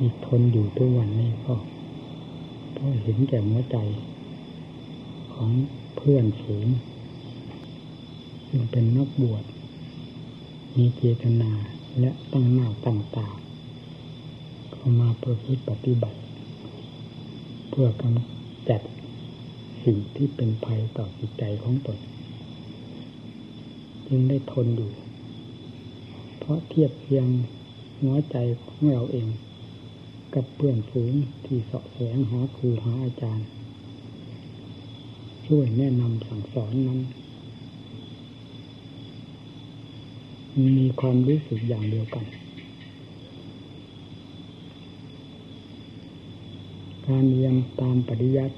ที่ทนอยู่ทุกวันนี้ก็เพราะเห็นแก่หัวใจ ของเพื่อนฝูงซึ่งเป็นนักบวช มีเจตนาและตั้งหน้าตั้งตาเข้ามาประพฤติปฏิบัติ เพื่อกำจัดสิ่งที่เป็นภัยต่อจิตใจของตนจึงได้ทนอยู่ เพราะเทียบเพียงหัวใจของเราเอง กับเพื่อนฝูงที่สาะแสวงหาครูหาอาจารย์ ช่วยแนะนำสั่งสอนนั้น มีความรู้สึกอย่างเดียวกัน การเรียนตามปริยัติ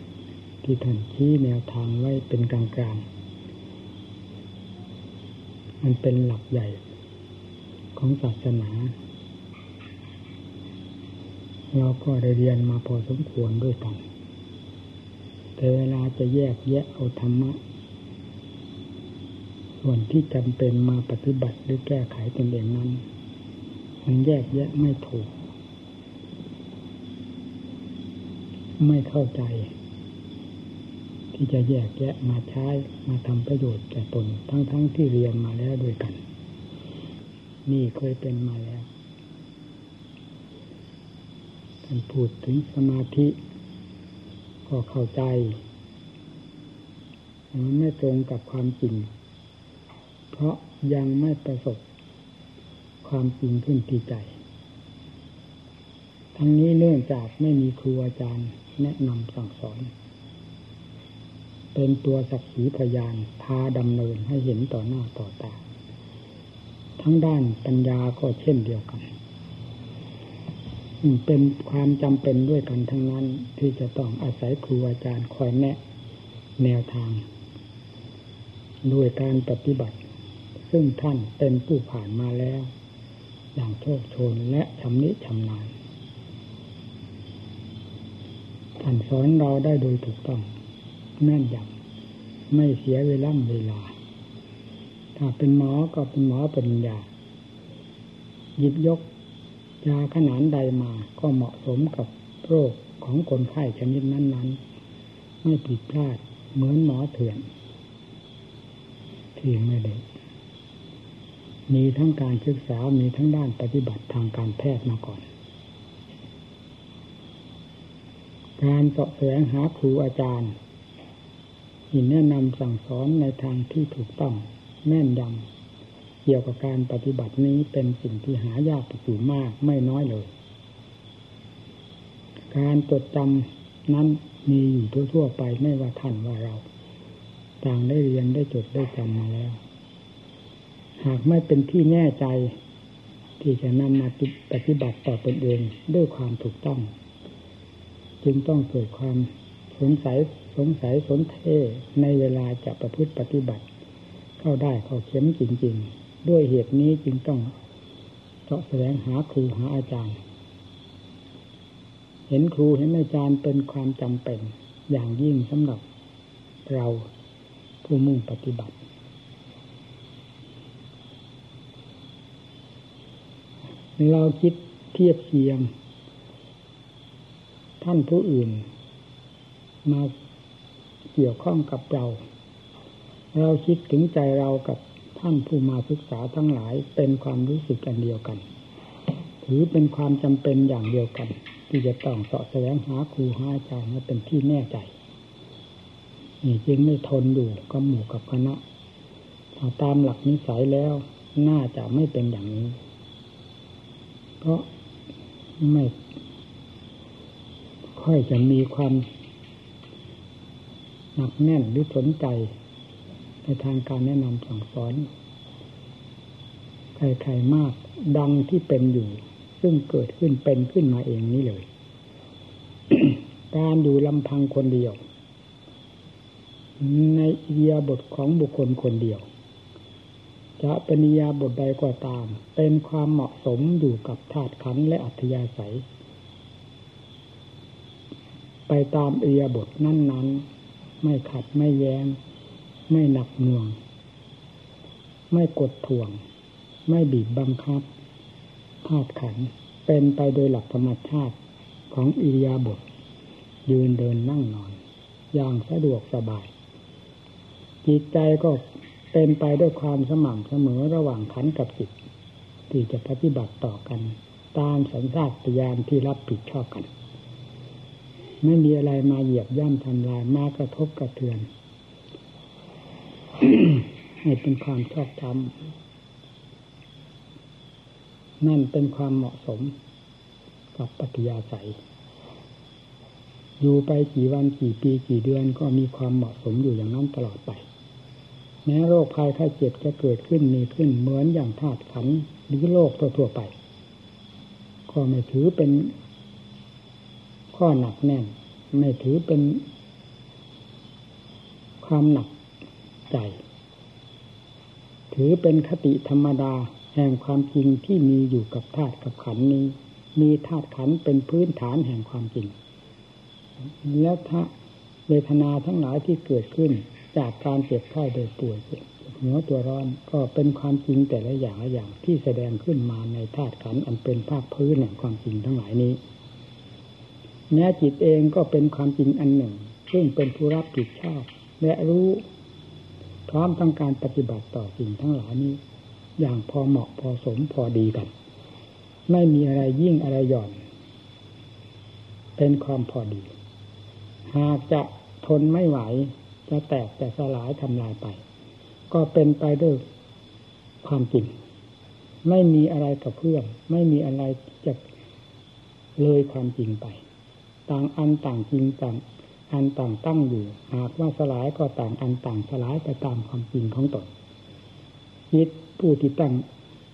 ที่ท่านชี้แนวทางไว้เป็นกลางๆ มันเป็นหลักใหญ่ของศาสนา เราก็ได้เรียนมาพอสมควรด้วยกัน แต่เวลาจะแยกแยะเอาธรรมะ ส่วนที่จำเป็นมาปฏิบัติหรือแก้ไขตนเองนั้น มันแยกแยะไม่ถูก ไม่เข้าใจ ที่จะแยกแยะมาใช้มาทำประโยชน์แก่ตนทั้งๆทที่เรียนมาแล้วด้วยกัน นี่เคยเป็นมาแล้ว พูดถึงสมาธิ ก็เข้าใจ มันไม่ตรงกับความจริง เพราะยังไม่ประสบความจริงขึ้นที่ใจ ทั้งนี้เนื่องจากไม่มีครูอาจารย์แนะนำสั่งสอน เป็นตัวสักขีพยานพาดำเนินให้เห็นต่อหน้าต่อตา ทั้งด้านปัญญาก็เช่นเดียวกัน เป็นความจำเป็นด้วยกันทั้งนั้น ที่จะต้องอาศัยครูอาจารย์คอยแนะ แนวทางด้วยการปฏิบัติ ซึ่งท่านเป็นผู้ผ่านมาแล้ว อย่างโชคโชนและชำนิชำนาญท่านสอนเราได้โดยถูกต้องแม่นยำไม่เสียเวลาเวลา ถ้าเป็นหมอก็เป็นหมอปริญญาหยิบยก ยาขนาดใดมาก็เหมาะสมกับโรคของคนไข้ชนิดนั้น ๆ ไม่ผิดพลาดเหมือนหมอเถื่อนที่ไม่ได้มีทั้งการศึกษา มีทั้งด้านปฏิบัติทางการแพทย์มาก่อน การสอบแสวงหาครูอาจารย์ที่แนะนำสั่งสอนในทางที่ถูกต้องแม่นยำ เกี่ยวกับการปฏิบัตินี้เป็นสิ่งที่หายากอยู่มากไม่น้อยเลย การจดจำนั้นมีอยู่ทั่วๆไปไม่ว่าท่านว่าเรา ต่างได้เรียนได้จดได้จำมาแล้ว หากไม่เป็นที่แน่ใจที่จะนำมาปฏิบัติต่อตนเองด้วยความถูกต้อง จึงต้องเกิดความสงสัยสงสัยสนเทในเวลาจะประพฤติปฏิบัติ เข้าได้เข้าเข้มจริง ๆ ด้วยเหตุนี้จึงต้องเสาะแสวงหาครูหาอาจารย์ เห็นครูเห็นอาจารย์เป็นความจำเป็นอย่างยิ่งสำหรับเราผู้มุ่งปฏิบัติ เราคิดเทียบเคียง ท่านผู้อื่น มาเกี่ยวข้องกับเรา เราคิดถึงใจเรากับ ท่านผู้มาศึกษาทั้งหลายเป็นความรู้สึกกันเดียวกัน ถือเป็นความจำเป็นอย่างเดียวกัน ที่จะต้องเสาะแสวงหาครูหาอาจารย์มาเป็นที่แน่ใจนี่จึงไม่ทนอยู่กับหมู่กับคณะถ้าตามหลักนิสัยแล้วน่าจะไม่เป็นอย่างนี้ เพราะไม่ ค่อยจะมีความหนักแน่นหรือสนใจ ในทางการแนะนำสั่งสอนใครๆมากดังที่เป็นอยู่ ซึ่งเกิดขึ้นเป็นขึ้นมาเองนี้เลย การอยู่ลำพังคนเดียว ในเอิยบทของบุคคลคนเดียว จะเป็นอิยาบทใดก็ตาม เป็นความเหมาะสมอยู่กับธาตุขันและอัธยาศัย ไปตามเอิยบทนั้น ๆ ไม่ขัดไม่แยง้ง ไม่หนักหน่วง ไม่กดท่วง ไม่บีบบังคับธาตุขันเเป็นไปโดยหลักธรรมชาติของอิริยาบถยืนเดินนั่งนอน อย่างสะดวกสบาย จิตใจก็เป็นไปด้วยความสม่ำเสมอระหว่างขันกับจิต ที่จะปฏิบัติต่อกัน ตามสัญชาตญาณที่รับผิดชอบกัน ไม่มีอะไรมาเหยียบย่ำทำลายมากระทบกระเทือน ให้เป็นความชอบธรรมนั่นเป็นความเหมาะสมกับปฏิยาศัย อยู่ไปกี่วันกี่ปีกี่เดือนก็มีความเหมาะสมอยู่อย่างนั้นตลอดไป แม้โรคภัยไข้เจ็บจะเกิดขึ้นมีขึ้นเหมือนอย่างธาตุขันหรือโลกทั่วๆไป ก็ไม่ถือเป็นข้อหนักแน่น ไม่ถือเป็นความหนัก ใจ ถือเป็นคติธรรมดาแห่งความจริงที่มีอยู่กับธาตุกับขันนี้ มีธาตุขันเป็นพื้นฐานแห่งความจริง แล้วถ้าเวทนาทั้งหลายที่เกิดขึ้นจากการเจ็บไข้โดยป่วยหัวตัวร้อนก็เป็นความจริงแต่ละอย่างละอย่างที่แสดงขึ้นมาในธาตุขันอันเป็นภาคพื้นแห่งความจริงทั้งหลายนี้แม้จิตเองก็เป็นความจริงอันหนึ่ง ซึ่งเป็นผู้รับผิดชอบและรู้ พร้อมต้องการปฏิบัติต่อสิ่งทั้งหลายนี้ อย่างพอเหมาะพอสมพอดีกัน ไม่มีอะไรยิ่งอะไรหย่อน เป็นความพอดี หากจะทนไม่ไหว จะแตกแต่สลายทำลายไป ก็เป็นไปด้วยความจริง ไม่มีอะไรกับเพื่อนไม่มีอะไรจะเลยความจริงไป ต่างอันต่างจริงต่าง อันต่างตั้งอยู่ หากว่าสลายก็ต่างอันต่างสลายไปตามความจริงของตนจิตผู้ที่ตั้ง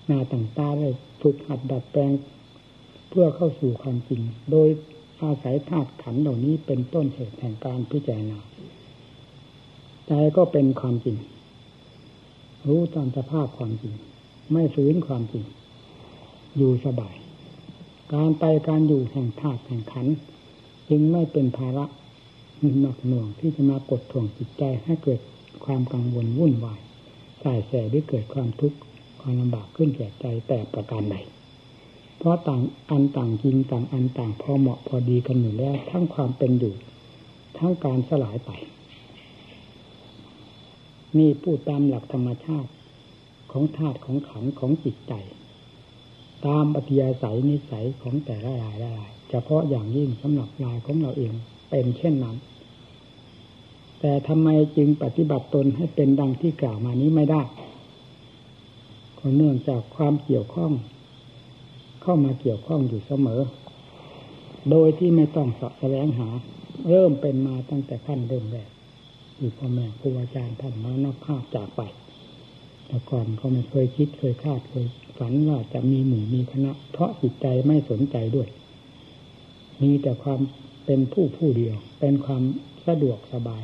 หน้าตั้งตาได้ฝึกหัดดัดแปลง เพื่อเข้าสู่ความจริง โดยอาศัยธาตุขันเหล่านี้เป็นต้นเหตุแห่งการพิจารณาใจก็เป็นความจริง รู้ตามสภาพความจริง ไม่ฝืนความจริง อยู่สบาย การไปการอยู่แห่งธาตุแห่งขัน จึงไม่เป็นภาระ หนักหน่วงที่จะมากดท่วงจิตใจให้เกิดความกังวลวุ่นวายสายแสหรือเกิดความทุกข์ความลำบากขึ้นแก่ใจแต่ประการใดเพราะต่างอันต่างจริงต่างอันต่างพอเหมาะพอดีกันอยู่แล้วทั้งความเป็นอยู่ ทั้งการสลายไปนี่พูดตามหลักธรรมชาติของธาตุของขันของจิตใจ ตามปฏิยาศัยนิสัยของแต่ละรายละรายเฉพาะอย่างยิ่งสำหรับรายของเราเอง เป็นเช่นนั้น แต่ทำไมจึงปฏิบัติตนให้เป็นดังที่กล่าวมานี้ไม่ได้ก็เนื่องจากความเกี่ยวข้อง เข้ามาเกี่ยวข้องอยู่เสมอ โดยที่ไม่ต้องสอบแสวงหา เริ่มเป็นมาตั้งแต่ขั้นเริ่มแรกอยู่พ่อแม่ครูอาจารย์ท่านมานับภาพจากไปแต่ก่อนก็ไม่เคยคิดเคยคาดเคยฝันว่าจะมีหมู่มีคณะ เพราะจิตใจไม่สนใจด้วย มีแต่ความ เป็นผู้ผู้เดียว เป็นความสะดวกสบาย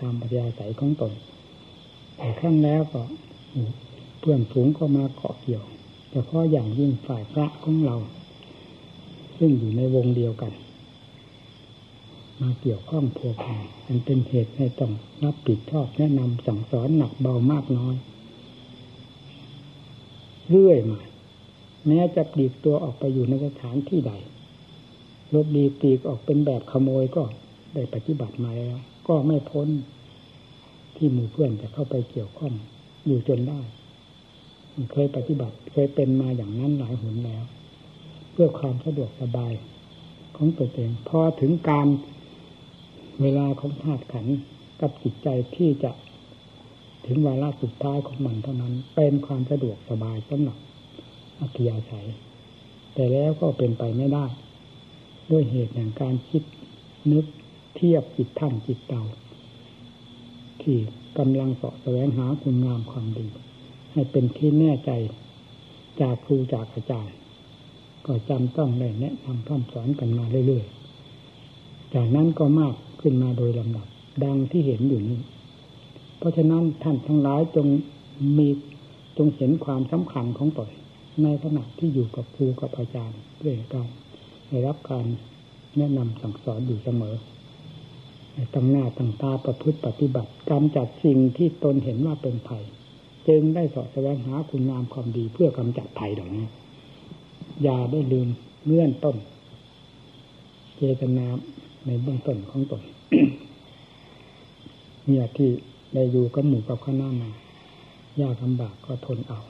ตามปัญญาสายของตนแต่ขั้นแล้วก็เพื่อนฝูงก็มาเกาะเกี่ยวเฉพาะอย่างยิ่งฝ่ายพระของเรา ซึ่งอยู่ในวงเดียวกัน มาเกี่ยวข้องพัวพันมันเป็นเหตุให้ต้องรับผิดชอบแนะนำสั่งสอนหนักเบามากน้อย เรื่อยมาแม้จะปลีกตัวออกไปอยู่ในสถานที่ใด ลบดีปลีกออกเป็นแบบขโมยก็ได้ปฏิบัติมาแล้ว ก็ไม่พ้นที่หมู่เพื่อนจะเข้าไปเกี่ยวข้องอยู่จนได้เคยปฏิบัติเคยเป็นมาอย่างนั้นหลายหนแล้ว เพื่อความสะดวกสบายของตัวเองพอถึงการเวลาของธาตุขันกับจิตใจที่จะถึงวาระสุดท้ายของมันเท่านั้น เป็นความสะดวกสบายสำหรับอัธยาศัย แต่แล้วก็เป็นไปไม่ได้ ด้วยเหตุแห่งการคิดนึกเทียบจิตท่านจิตเตาที่กำลังสาะแสวงหาคุณงามความดี ให้เป็นที่แน่ใจจากครูจากอาจารย์ ก็จำต้องได้แนะนำพร่ำสอนกันมาเรื่อยๆ จากนั้นก็มากขึ้นมาโดยลำดับ ดังที่เห็นอยู่นี้ เพราะฉะนั้นท่านทั้งหลายจงมีจงเห็นความสำคัญของตนในขณะที่อยู่กับครูกับอาจารย์เรื่องการ ได้รับการแนะนำสั่งสอนอยู่เสมอตั้งหน้าตั้งตาประพฤติปฏิบัติกำจัดสิ่งที่ตนเห็นว่าเป็นภัย จึงได้สอดแสวงหาคุณงามความดีเพื่อกำจัดภัยเหล่านี้อย่าได้ลืมเงื่อนต้น เจตนาในเบื้องต้นของตนเนี่ยที่ได้อยู่กับหมู่กับคณะมายากลำบากก็ทนเอา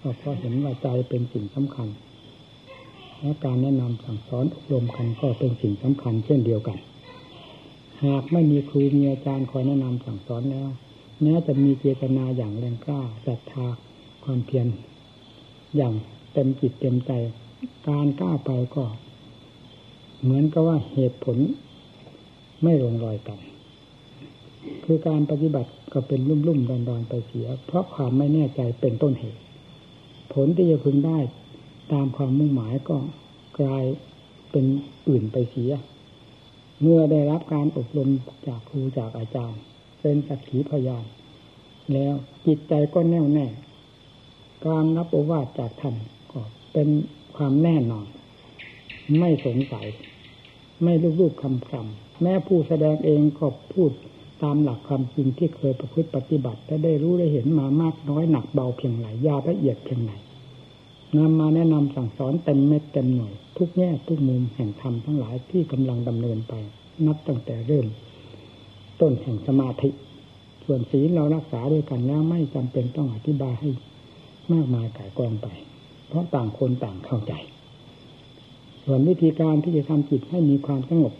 ก็เพราะเห็นว่าใจเป็นสิ่งสำคัญ และการแนะนำสั่งสอนอบรมกันก็เป็นสิ่งสำคัญเช่นเดียวกัน หากไม่มีครูมีอาจารย์คอยแนะนำสั่งสอนแล้วแม้จะมีเจตนาอย่างแรงกล้าศรัทธาความเพียรอย่างเต็มจิตเต็มใจ การกล้าไปก็ เหมือนกับว่าเหตุผลไม่ลงรอยกัน คือการปฏิบัติก็เป็นรุ่มรุ่มดอนดอนไปเสีย เพราะความไม่แน่ใจเป็นต้นเหตุ ผลที่จะพึงได้ ตามความมุ่งหมายก็กลายเป็นอื่นไปเสีย เมื่อได้รับการอบรมจากครูจากอาจารย์ เป็นสักขีพยาน แล้วจิตใจก็แน่วแน่ การรับโอวาทจากท่านก็เป็นความแน่นอน ไม่สงสัย ไม่ลูกๆคำคำแม้ผู้แสดงเองก็พูดตามหลักความจริงที่เคยประพฤติปฏิบัติและได้รู้ได้เห็นมามากน้อยหนักเบาเพียงไหนยาละเอียดเพียงไหน นำมาแนะนำสั่งสอนเต็มเม็ดเต็มหน่วย ทุกแง่ทุกมุมแห่งธรรมทั้งหลายที่กำลังดำเนินไป นับตั้งแต่เริ่ม ต้นแห่งสมาธิ ส่วนศีลเรารักษาด้วยกันแล้วไม่จำเป็นต้องอธิบายให้มากมายกายกองไป เพราะต่างคนต่างเข้าใจ ส่วนวิธีการที่จะทำจิตให้มีความสงบ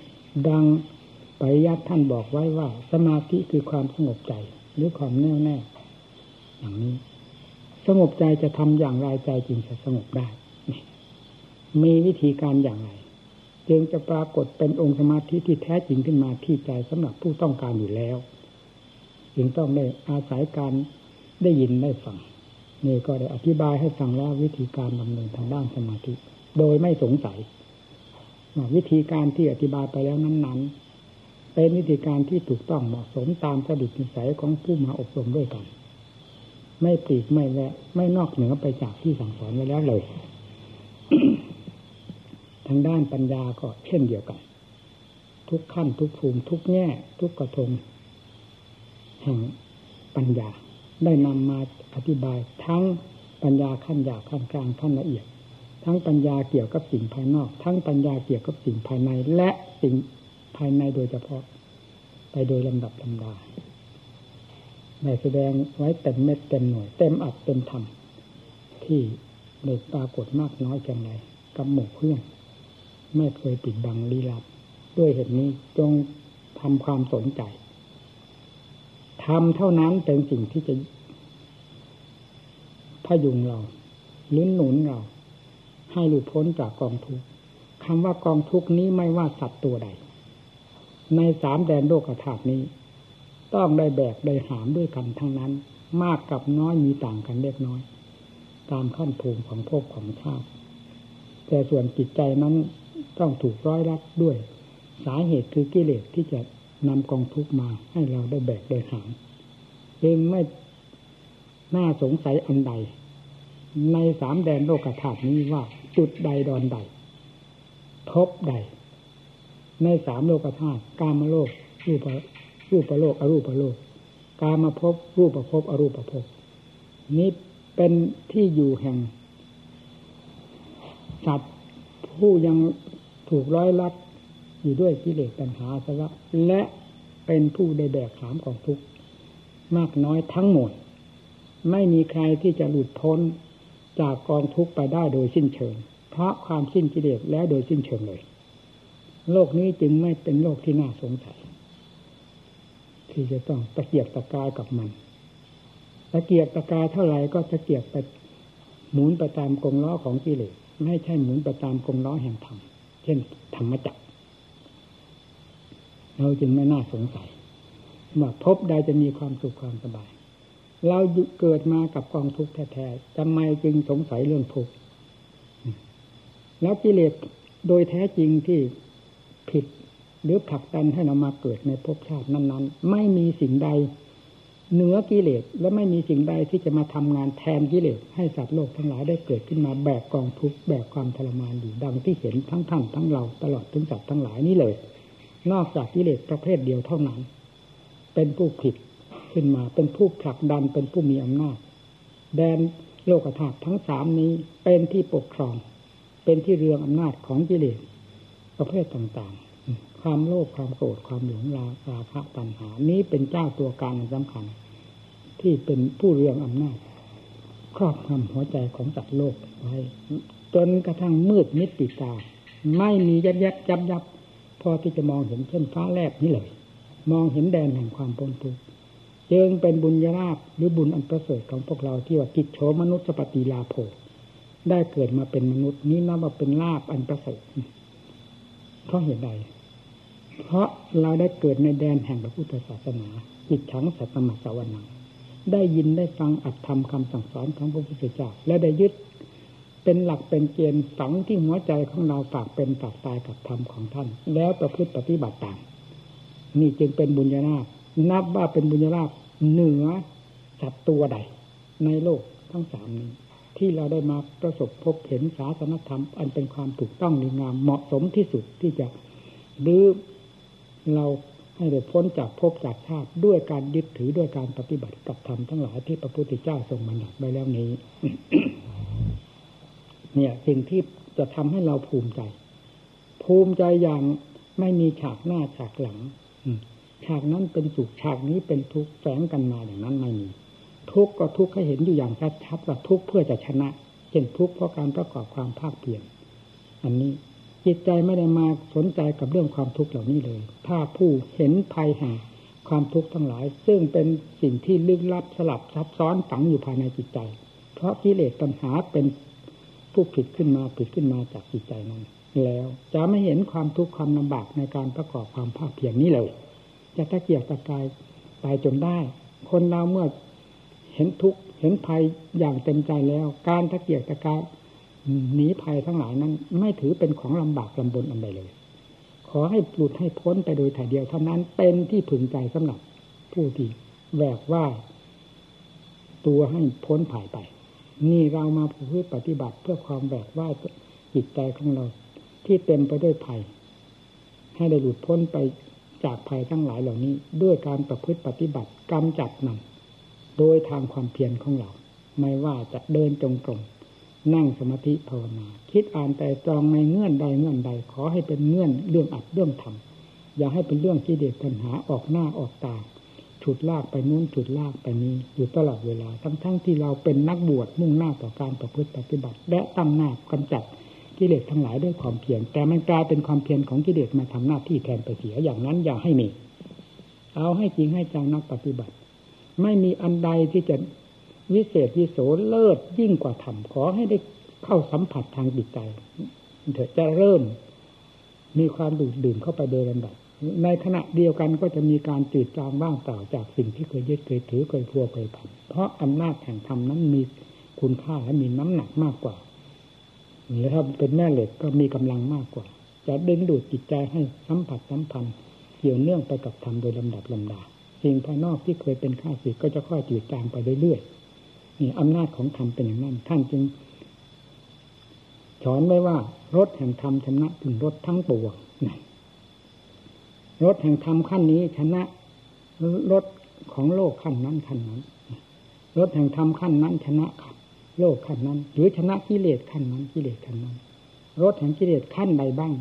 ดังปริยัติท่านบอกไว้ว่า สมาธิคือความสงบใจหรือความแน่วแน่อย่างนี้ สงบใจจะทำอย่างไรใจจึงจะสงบได้ มีวิธีการอย่างไร จึงจะปรากฏเป็นองค์สมาธิที่แท้จริงขึ้นมาที่ใจสำหรับผู้ต้องการอยู่แล้ว จึงต้องได้อาศัยการได้ยินได้ฟังนี่ก็ได้อธิบายให้ฟังแล้ววิธีการดำเนินทางด้านสมาธิ โดยไม่สงสัยวิธีการที่อธิบายไปแล้วนั้น ๆ เป็นวิธีการที่ถูกต้องเหมาะสมตามสดิตนิสัยของผู้มาอบรมด้วยกัน ไม่ปลีกไม่แวะไม่นอกเหนือไปจากที่สั่งสอนไว้แล้วเลย ทางด้านปัญญาก็เช่นเดียวกัน ทุกขั้นทุกภูมิทุกแง่ ทุกกระทงแห่งปัญญาได้นำมาอธิบายทั้งปัญญาขั้นหยาบขั้นกลางขั้นละเอียด ทั้งปัญญาเกี่ยวกับสิ่งภายนอก ทั้งปัญญาเกี่ยวกับสิ่งภายในและสิ่งภายในโดยเฉพาะ ไปโดยลำดับลำดา ได้แสดงไว้เต็มเม็ดเต็มหน่วย เต็มอัดเต็มทำที่ได้ปรากฏมากน้อยเพียงไรกับหมู่เพื่อนไม่เคยปิดบังลี้ลับ ด้วยเหตุนี้จงทำความสนใจทำเท่านั้นเป็นสิ่งที่จะพยุงเราหรือหนุนเรา ให้หลุดพ้นจากกองทุกข์คำว่ากองทุกข์นี้ไม่ว่าสัตว์ตัวใด ในสามแดนโลกธาตุนี้ ต้องได้แบกได้หามด้วยกันทั้งนั้น มากกับน้อยมีต่างกันเล็กน้อย ตามขั้นภูมิของภพของชาติแต่ส่วนจิตใจนั้นต้องถูกร้อยรัดด้วย สาเหตุคือกิเลสที่จะนำกองทุกมาให้เราได้แบกได้หามเองไม่น่าสงสัยอันใด ในสามแดนโลกธาตุนี้ว่าจุดใดดอนใดพบใด ในสามโลกธาตุกามโลกรูป รูปโลกอรูปโลก กามาพบรูปภพอรูปภพนี้เป็นที่อยู่แห่งสัตว์ผู้ยังถูกร้อยลัดอยู่ด้วยกิเลสตัณหาสวะและเป็นผู้ได้แบกหามของทุกข์มากน้อยทั้งหมด ไม่มีใครที่จะหลุดพ้นจากกองทุกข์ไปได้โดยสิ้นเชิงเพราะความสิ้นกิเลสแล้วโดยสิ้นเชิงเลย โลกนี้จึงไม่เป็นโลกที่น่าสงสัย ที่จะต้องตะเกียกตะกายกับมันตะเกียกตะกายเท่าไหร่ก็ตะเกียกไปหมุนไปตามกงล้อของกิเลสไม่ใช่หมุนไปตามกงล้อแห่งธรรมเช่นธรรมจักรเราจึงไม่น่าสงสัยว่าพบใดจะมีความสุขความสบาย เราเกิดมากับกองทุกข์แท้ๆทำไมจึงสงสัยเรื่องทุกข์แล้วกิเลสโดยแท้จริงที่ผิด หรือผลักดันให้เรามาเกิดในภพชาตินั้น ๆ ไม่มีสิ่งใดเหนือกิเลสและไม่มีสิ่งใดที่จะมาทำงานแทนกิเลสให้สัตว์โลกทั้งหลายได้เกิดขึ้นมาแบกกองทุกข์แบกความทรมานอยู่ดังที่เห็นทั้งท่านทั้งเราตลอดถึงสัตว์ทั้งหลายนี้เลย นอกจากกิเลสประเภทเดียวเท่านั้น เป็นผู้ผิดขึ้นมาเป็นผู้ผลักดันเป็นผู้มีอำนาจ แดนโลกธาตุทั้งสามนี้เป็นที่ปกครอง เป็นที่เรืองอำนาจของกิเลสประเภทต่างๆ ความโลภความโกรธความหลงราราคะตัณหา นี้เป็นเจ้าตัวการสำคัญ ที่เป็นผู้เรืองอำนาจ ครอบงำหัวใจของจัดโลกไว้จนกระทั่งมืดมิดปิตา ไม่มียับยับยับยับพอที่จะมองเห็นเช่นฟ้าแลบนี่เลย มองเห็นแดนแห่งความพ้นทุกข์จึงเป็นบุญญาลาภหรือบุญอันประเสริฐของพวกเราที่ว่ากิจโฉมนุษย์สปฏิลาโภได้เกิดมาเป็นมนุษย์นี้นับว่าเป็นลาภอันประเสริฐเพราะเหตุใด เพราะเราได้เกิดในแดนแห่งพระพุทธศาสนาจิตฉังสัตมสวนังได้ยินได้ฟังอัตธรรมคำสั่งสอนของพระพุทธเจ้าและได้ยึดเป็นหลักเป็นเกณฑ์ฝังที่หัวใจของเราฝากเป็นฝากตายกับธรรมของท่าน แล้วประพฤติปฏิบัติตามนี่จึงเป็นบุญญาณาภนับว่าเป็นบุญญาลาภเหนือสัตว์ตัวใด ในโลกทั้งสามนี้ที่เราได้มาประสบพบเห็นศาสนธรรม อันเป็นความถูกต้องดีงามเหมาะสมที่สุดที่จะหรือ เราให้ได้พ้นจากภพจากชาติด้วยการยึดถือด้วยการปฏิบัติกับธรรมทั้งหลายที่พระพุทธเจ้าทรงบัญญัติไว้แล้วนี้ เนี่ยสิ่งที่จะทำให้เราภูมิใจ ภูมิใจอย่างไม่มีฉากหน้าฉากหลังฉากนั้นเป็นสุขฉากนี้เป็นทุกข์แฝงกันมาอย่างนั้นไม่มีทุกข์ก็ทุกข์ให้เห็นอยู่อย่างชัดๆว่าทุกข์เพื่อจะชนะเช่นทุกข์เพราะการประกอบความภาคเปลี่ยนอันนี้ จิตใจไม่ได้มาสนใจกับเรื่องความทุกข์เหล่านี้เลย ถ้าผู้เห็นภัยแห่งความทุกข์ทั้งหลาย ซึ่งเป็นสิ่งที่ลึกลับสลับซับซ้อนฝังอยู่ภายในจิตใจ เพราะกิเลสตัณหาเป็นผู้ผิดขึ้นมาผิดขึ้นมาจากจิตใจนั้น แล้วจะไม่เห็นความทุกข์ความลำบากในการประกอบความภาคเพียรนี้เลย จะตะเกียกตะกายตายจนได้ คนเราเมื่อเห็นทุกข์เห็นภัยอย่างเต็มใจแล้ว การตะเกียกตะกาย หนีภัยทั้งหลายนั้น ไม่ถือเป็นของลำบากลำบนอันใดเลย ขอให้หลุดให้พ้นไปโดยถ่ายเดียวเท่านั้นเป็นที่พึงใจสำหรับผู้ที่แวกว่า ตัวให้พ้นผ่ายไป นี่เรามาพูดปฏิบัติเพื่อความแวกว่าจิตใจของเรา ที่เต็มไปด้วยภัย ให้ได้หลุดพ้นไปจากภัยทั้งหลายเหล่านี้ ด้วยการประพฤติปฏิบัติกำจัดมันโดยทางความเพียรของเรา ไม่ว่าจะเดินจงกรม นั่งสมาธิภาวนา คิดอ่านแต่จองในเงื่อนใดเงื่อนใด ขอให้เป็นเงื่อนเรื่องอัดเรื่องทำอย่าให้เป็นเรื่องที่เด็ดปัญหาออกหน้าออกตาฉุดลากไปนู้นฉุดลากไปนี้อยู่ตลอดเวลาทั้งๆทที่เราเป็นนักบวชมุ่งหน้าต่อการประพฤติปฏิบัติ และตั้งหน้ากำจัดกิเลสทั้งหลายด้วยความเพียรแต่มันกลายเป็นความเพียรของกิเลสมาทำหน้าที่แทนไปเสียอย่างนั้นอย่าให้มีเอาให้จริงให้จังนักปฏิบัติ ไม่มีอันใดที่จะ วิเศษวิโสเลิศยิ่งกว่าธรรมขอให้ได้เข้าสัมผัสทางจิตใจเถอะจะเริ่ม มีความดูดดื่มเข้าไปโดยลำดับในขณะเดียวกันก็จะมีการจืดจางบ้างเปล่าจากสิ่งที่เคยยึดเคยถือเคยพัวเคยผันเพราะอำนาจแห่งธรรมนั้นมีคุณค่าและมีน้ำหนักมากกว่าหรือถ้าเป็นแม่เหล็กก็มีกำลังมากกว่า จะดึงดูดจิตใจให้สัมผัสสัมพันธ์เกี่ยวเนื่องไปกับธรรมโดยลำดับลำดาสิ่งภายนอกที่เคยเป็นข้าศึกก็จะค่อยจืดจางไปเรื่อยๆ นี่อำนาจของธรรมเป็นอย่างนั้น ท่านจึงสอนไว้ว่ารถแห่งธรรมชนะถึงรถทั้งปวงรถแห่งธรรมขั้นนี้ชนะรถของโลกขั้นนั้นขั้นนั้นรถแห่งธรรมขั้นนั้น ชนะขับโลกขั้นนั้น หรือชนะกิเลสขั้นนั้นกิเลสขั้นนั้น รถแห่งกิเลสขั้นใดบ้าง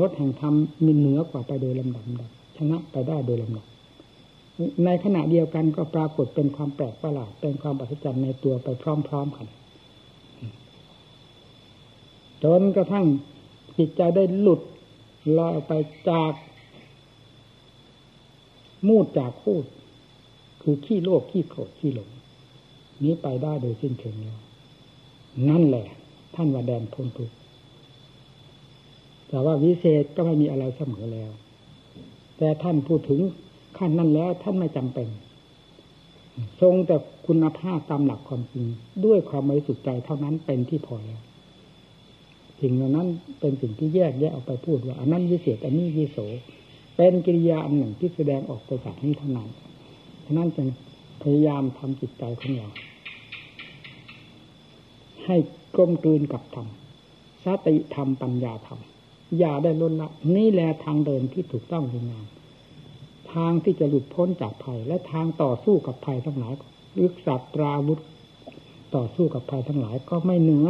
รถแห่งธรรมมีเหนือกว่าไปโดยลำดับชนะไปได้โดยลำดับ ในขณะเดียวกันก็ปรากฏเป็นความแปลกประหลาดเป็นความอัศจรรย์ในตัวไปพร้อมๆกันจนกระทั่งจิตใจได้หลุดลอยไปจากมูดจากพูด คือขี้โลภขี้โกรธขี้หลง นี้ไปได้โดยสิ้นเชิงแล้วนั่นแหละ ท่านว่าแดนพ้นทุกข์แต่ว่าวิเศษก็ไม่มีอะไรเสมอแล้ว แต่ท่านพูดถึง ขั้นนั้นแล้วท่านไม่จำเป็น ทรงแต่คุณภาพตามหลักความจริง ด้วยความบริสุทธิ์ใจเท่านั้นเป็นที่พอแล้วสิ่งเหล่านั้นเป็นสิ่งที่แยกแยะออกไปพูดว่าอันนั้นวิเศษอันนี้วิโส เป็นกิริยาอันหนึ่งที่แสดงออกไปจากนี้เท่านั้นฉะนั้นจึงพยายามทำจิตใจของเราให้กลมกลืนกับธรรมสติธรรมปัญญาธรรมอย่าได้ล้นละนี่แหละทางเดินที่ถูกต้องดีงาม ทางที่จะหลุดพ้นจากภัย และทางต่อสู้กับภัยทั้งหลายลึกสัตราวุธต่อสู้กับภัยทั้งหลายก็ไม่เหนือ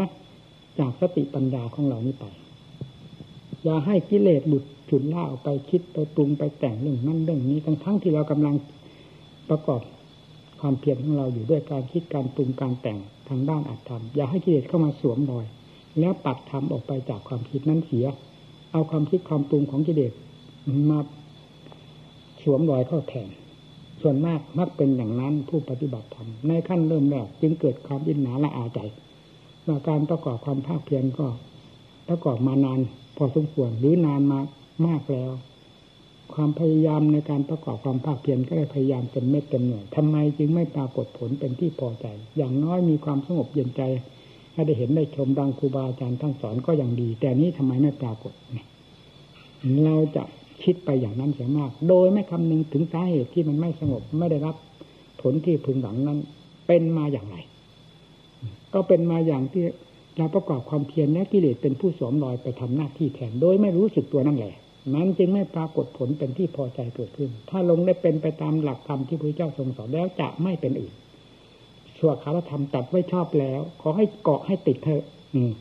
จากสติปัญญาของเรานี้ไป อย่าให้กิเลสหลุดจุดล่าออกไปคิดไปปรุงไปแต่งเรื่องนั้นเรื่องนี้ทั้งทั้งที่เรากำลังประกอบความเพียรของเราอยู่ด้วยการคิดการปรุงการแต่งทางด้านอัตธรรมอย่าให้กิเลสเข้ามาสวมรอย แล้วปัดธรรมออกไปจากความคิดนั้นเสีย เอาความคิดความปรุงของกิเลสมา สวมรอยเข้าแทน ส่วนมากมักเป็นอย่างนั้นผู้ปฏิบัติธรรมในขั้นเริ่มแรกจึงเกิดความอินหนาละอาใจว่าการประกอบความภาคเพียรก็ประกอบมานานพอสมควรหรือนานมามากแล้ว ความพยายามในการประกอบความภาคเพียรก็เลยพยายามเต็มเม็ดเต็มหน่วยทำไมจึงไม่ปรากฏผลเป็นที่พอใจ อย่างน้อยมีความสงบเย็นใจให้ได้เห็นได้ชมดังครูบาอาจารย์ท่านสอนก็ยังดี แต่นี้ทำไมไม่ปรากฏเราจะ คิดไปอย่างนั้นเสียมาก โดยไม่คำนึงถึงสาเหตุที่มันไม่สงบไม่ได้รับผลที่พึงหวังนั้น เป็นมาอย่างไร ก็เป็นมาอย่างที่เราประกอบความเพียรและกิเลสเป็นผู้สวมรอยไปทำหน้าที่แทนโดยไม่รู้สึกตัวนั่นแหละนั้นจึงไม่ปรากฏผลเป็นที่พอใจเกิดขึ้น ถ้าลงได้เป็นไปตามหลักธรรมที่พระเจ้าทรงสอนแล้วจะไม่เป็นอื่นชั่วคารธรรมตัดไว้ชอบแล้ว ขอให้เกาะให้ติดเถอะ อืม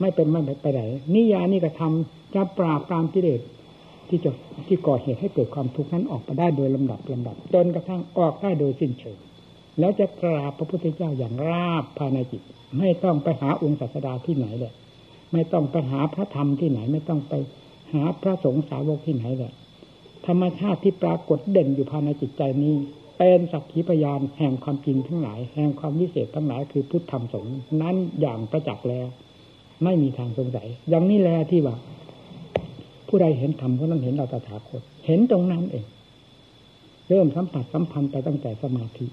ไม่เป็นไม่ไปไหนนิยานี่ก็ทำจะปราบปรามกิเลส ที่จะที่ก่อเหตุให้เกิดความทุกข์นั้นออกไปได้โดยลำดับลำดับจนกระทั่งออกได้โดยสิ้นเชิงแล้วจะกราบพระพุทธเจ้าอย่างราบภายในจิต ไม่ต้องไปหาองค์ศาสดาที่ไหนเลยไม่ต้องไปหาพระธรรมที่ไหน ไม่ต้องไปหาพระสงฆ์สาวกที่ไหนเลยธรรมชาติที่ปรากฏเด่นอยู่ภายในจิตใจนี้ เป็นสักขีพยานแห่งความจริงทั้งหลาย แห่งความวิเศษทั้งหลายคือพุทธธรรมสงฆ์นั้นอย่างประจักษ์แล้ว ไม่มีทางสงสัยอย่างนี้แหละที่ว่า ผู้ใดเห็นธรรมก็ต้องเห็นเราตถาคต เห็นตรงนั้นเอง เริ่มสัมผัสสัมพันธ์ไปตั้งแต่สมาธิ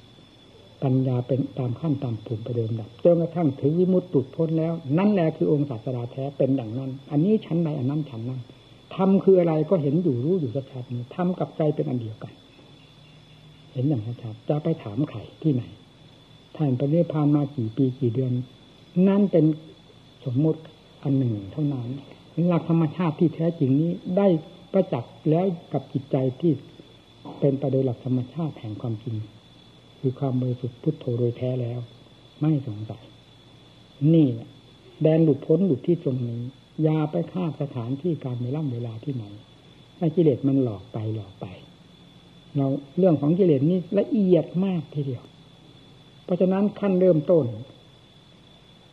ปัญญาเป็นตามขั้นตามปุ่มไปเดิมดับจนกระทั่งถึงวิมุตติพ้นแล้ว นั่นแหละคือองค์ศาสดาแท้เป็นอย่างนั้น อันนี้ชั้นใดอันนั้นชั้นนั้นทำคืออะไรก็เห็นอยู่รู้อยู่ชัดๆนี้ทำกับใจเป็นอันเดียวกัน เห็นอย่างชัดๆจะไปถามใครที่ไหน ท่านปเรียพานมากี่ปีกี่เดือน นั่นเป็นสมมติอันหนึ่งเท่านั้น หลักธรรมชาติที่แท้จริงนี้ได้ประจักษ์แล้วกับจิตใจที่เป็นไปโดยหลักธรรมชาติแห่งความจริง คือความบริสุทธิ์พุทโธโดยแท้แล้ว ไม่สงสัย นี่แดนหลุดพ้นหลุดที่ตรงนี้ยาไปฆ่าสถานที่การเวลาเวลาที่ไหนให้กิเลสมันหลอกไปหลอกไป เราเรื่องของกิเลสนี่ละเอียดมากทีเดียว เพราะฉะนั้นขั้นเริ่มต้น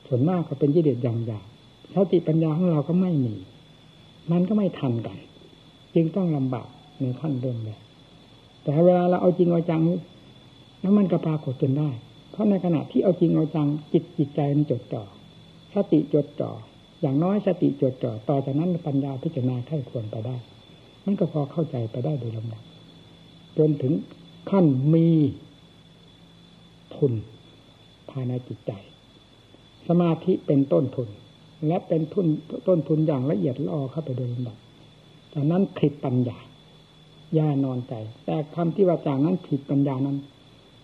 ส่วนมากก็เป็นกิเลสอย่างหยาบ สติปัญญาของเราก็ไม่มี มันก็ไม่ทันกัน จึงต้องลำบากในขั้นเริ่มแรกแต่เวลาเราเอาจริงเอาจังแล้วมันก็ปรากฏจนได้ เพราะในขณะที่เอาจริงเอาจังจิตจิตใจมันจดจ่อสติจดจ่ออย่างน้อยสติจดจ่อต่อจากนั้นปัญญาพิจารณาไข้ควรไปได้ มันก็พอเข้าใจไปได้โดยลำดับจนถึงขั้นมีทุนภายในจิตใจ สมาธิเป็นต้นทุน และเป็นทุนต้นทุนอย่างละเอียดละออเข้าไปโดยลำดับจากนั้นคลิปปัญญาย่านอนใจ แต่คำที่ว่าจากนั้นคลิปปัญญานั้น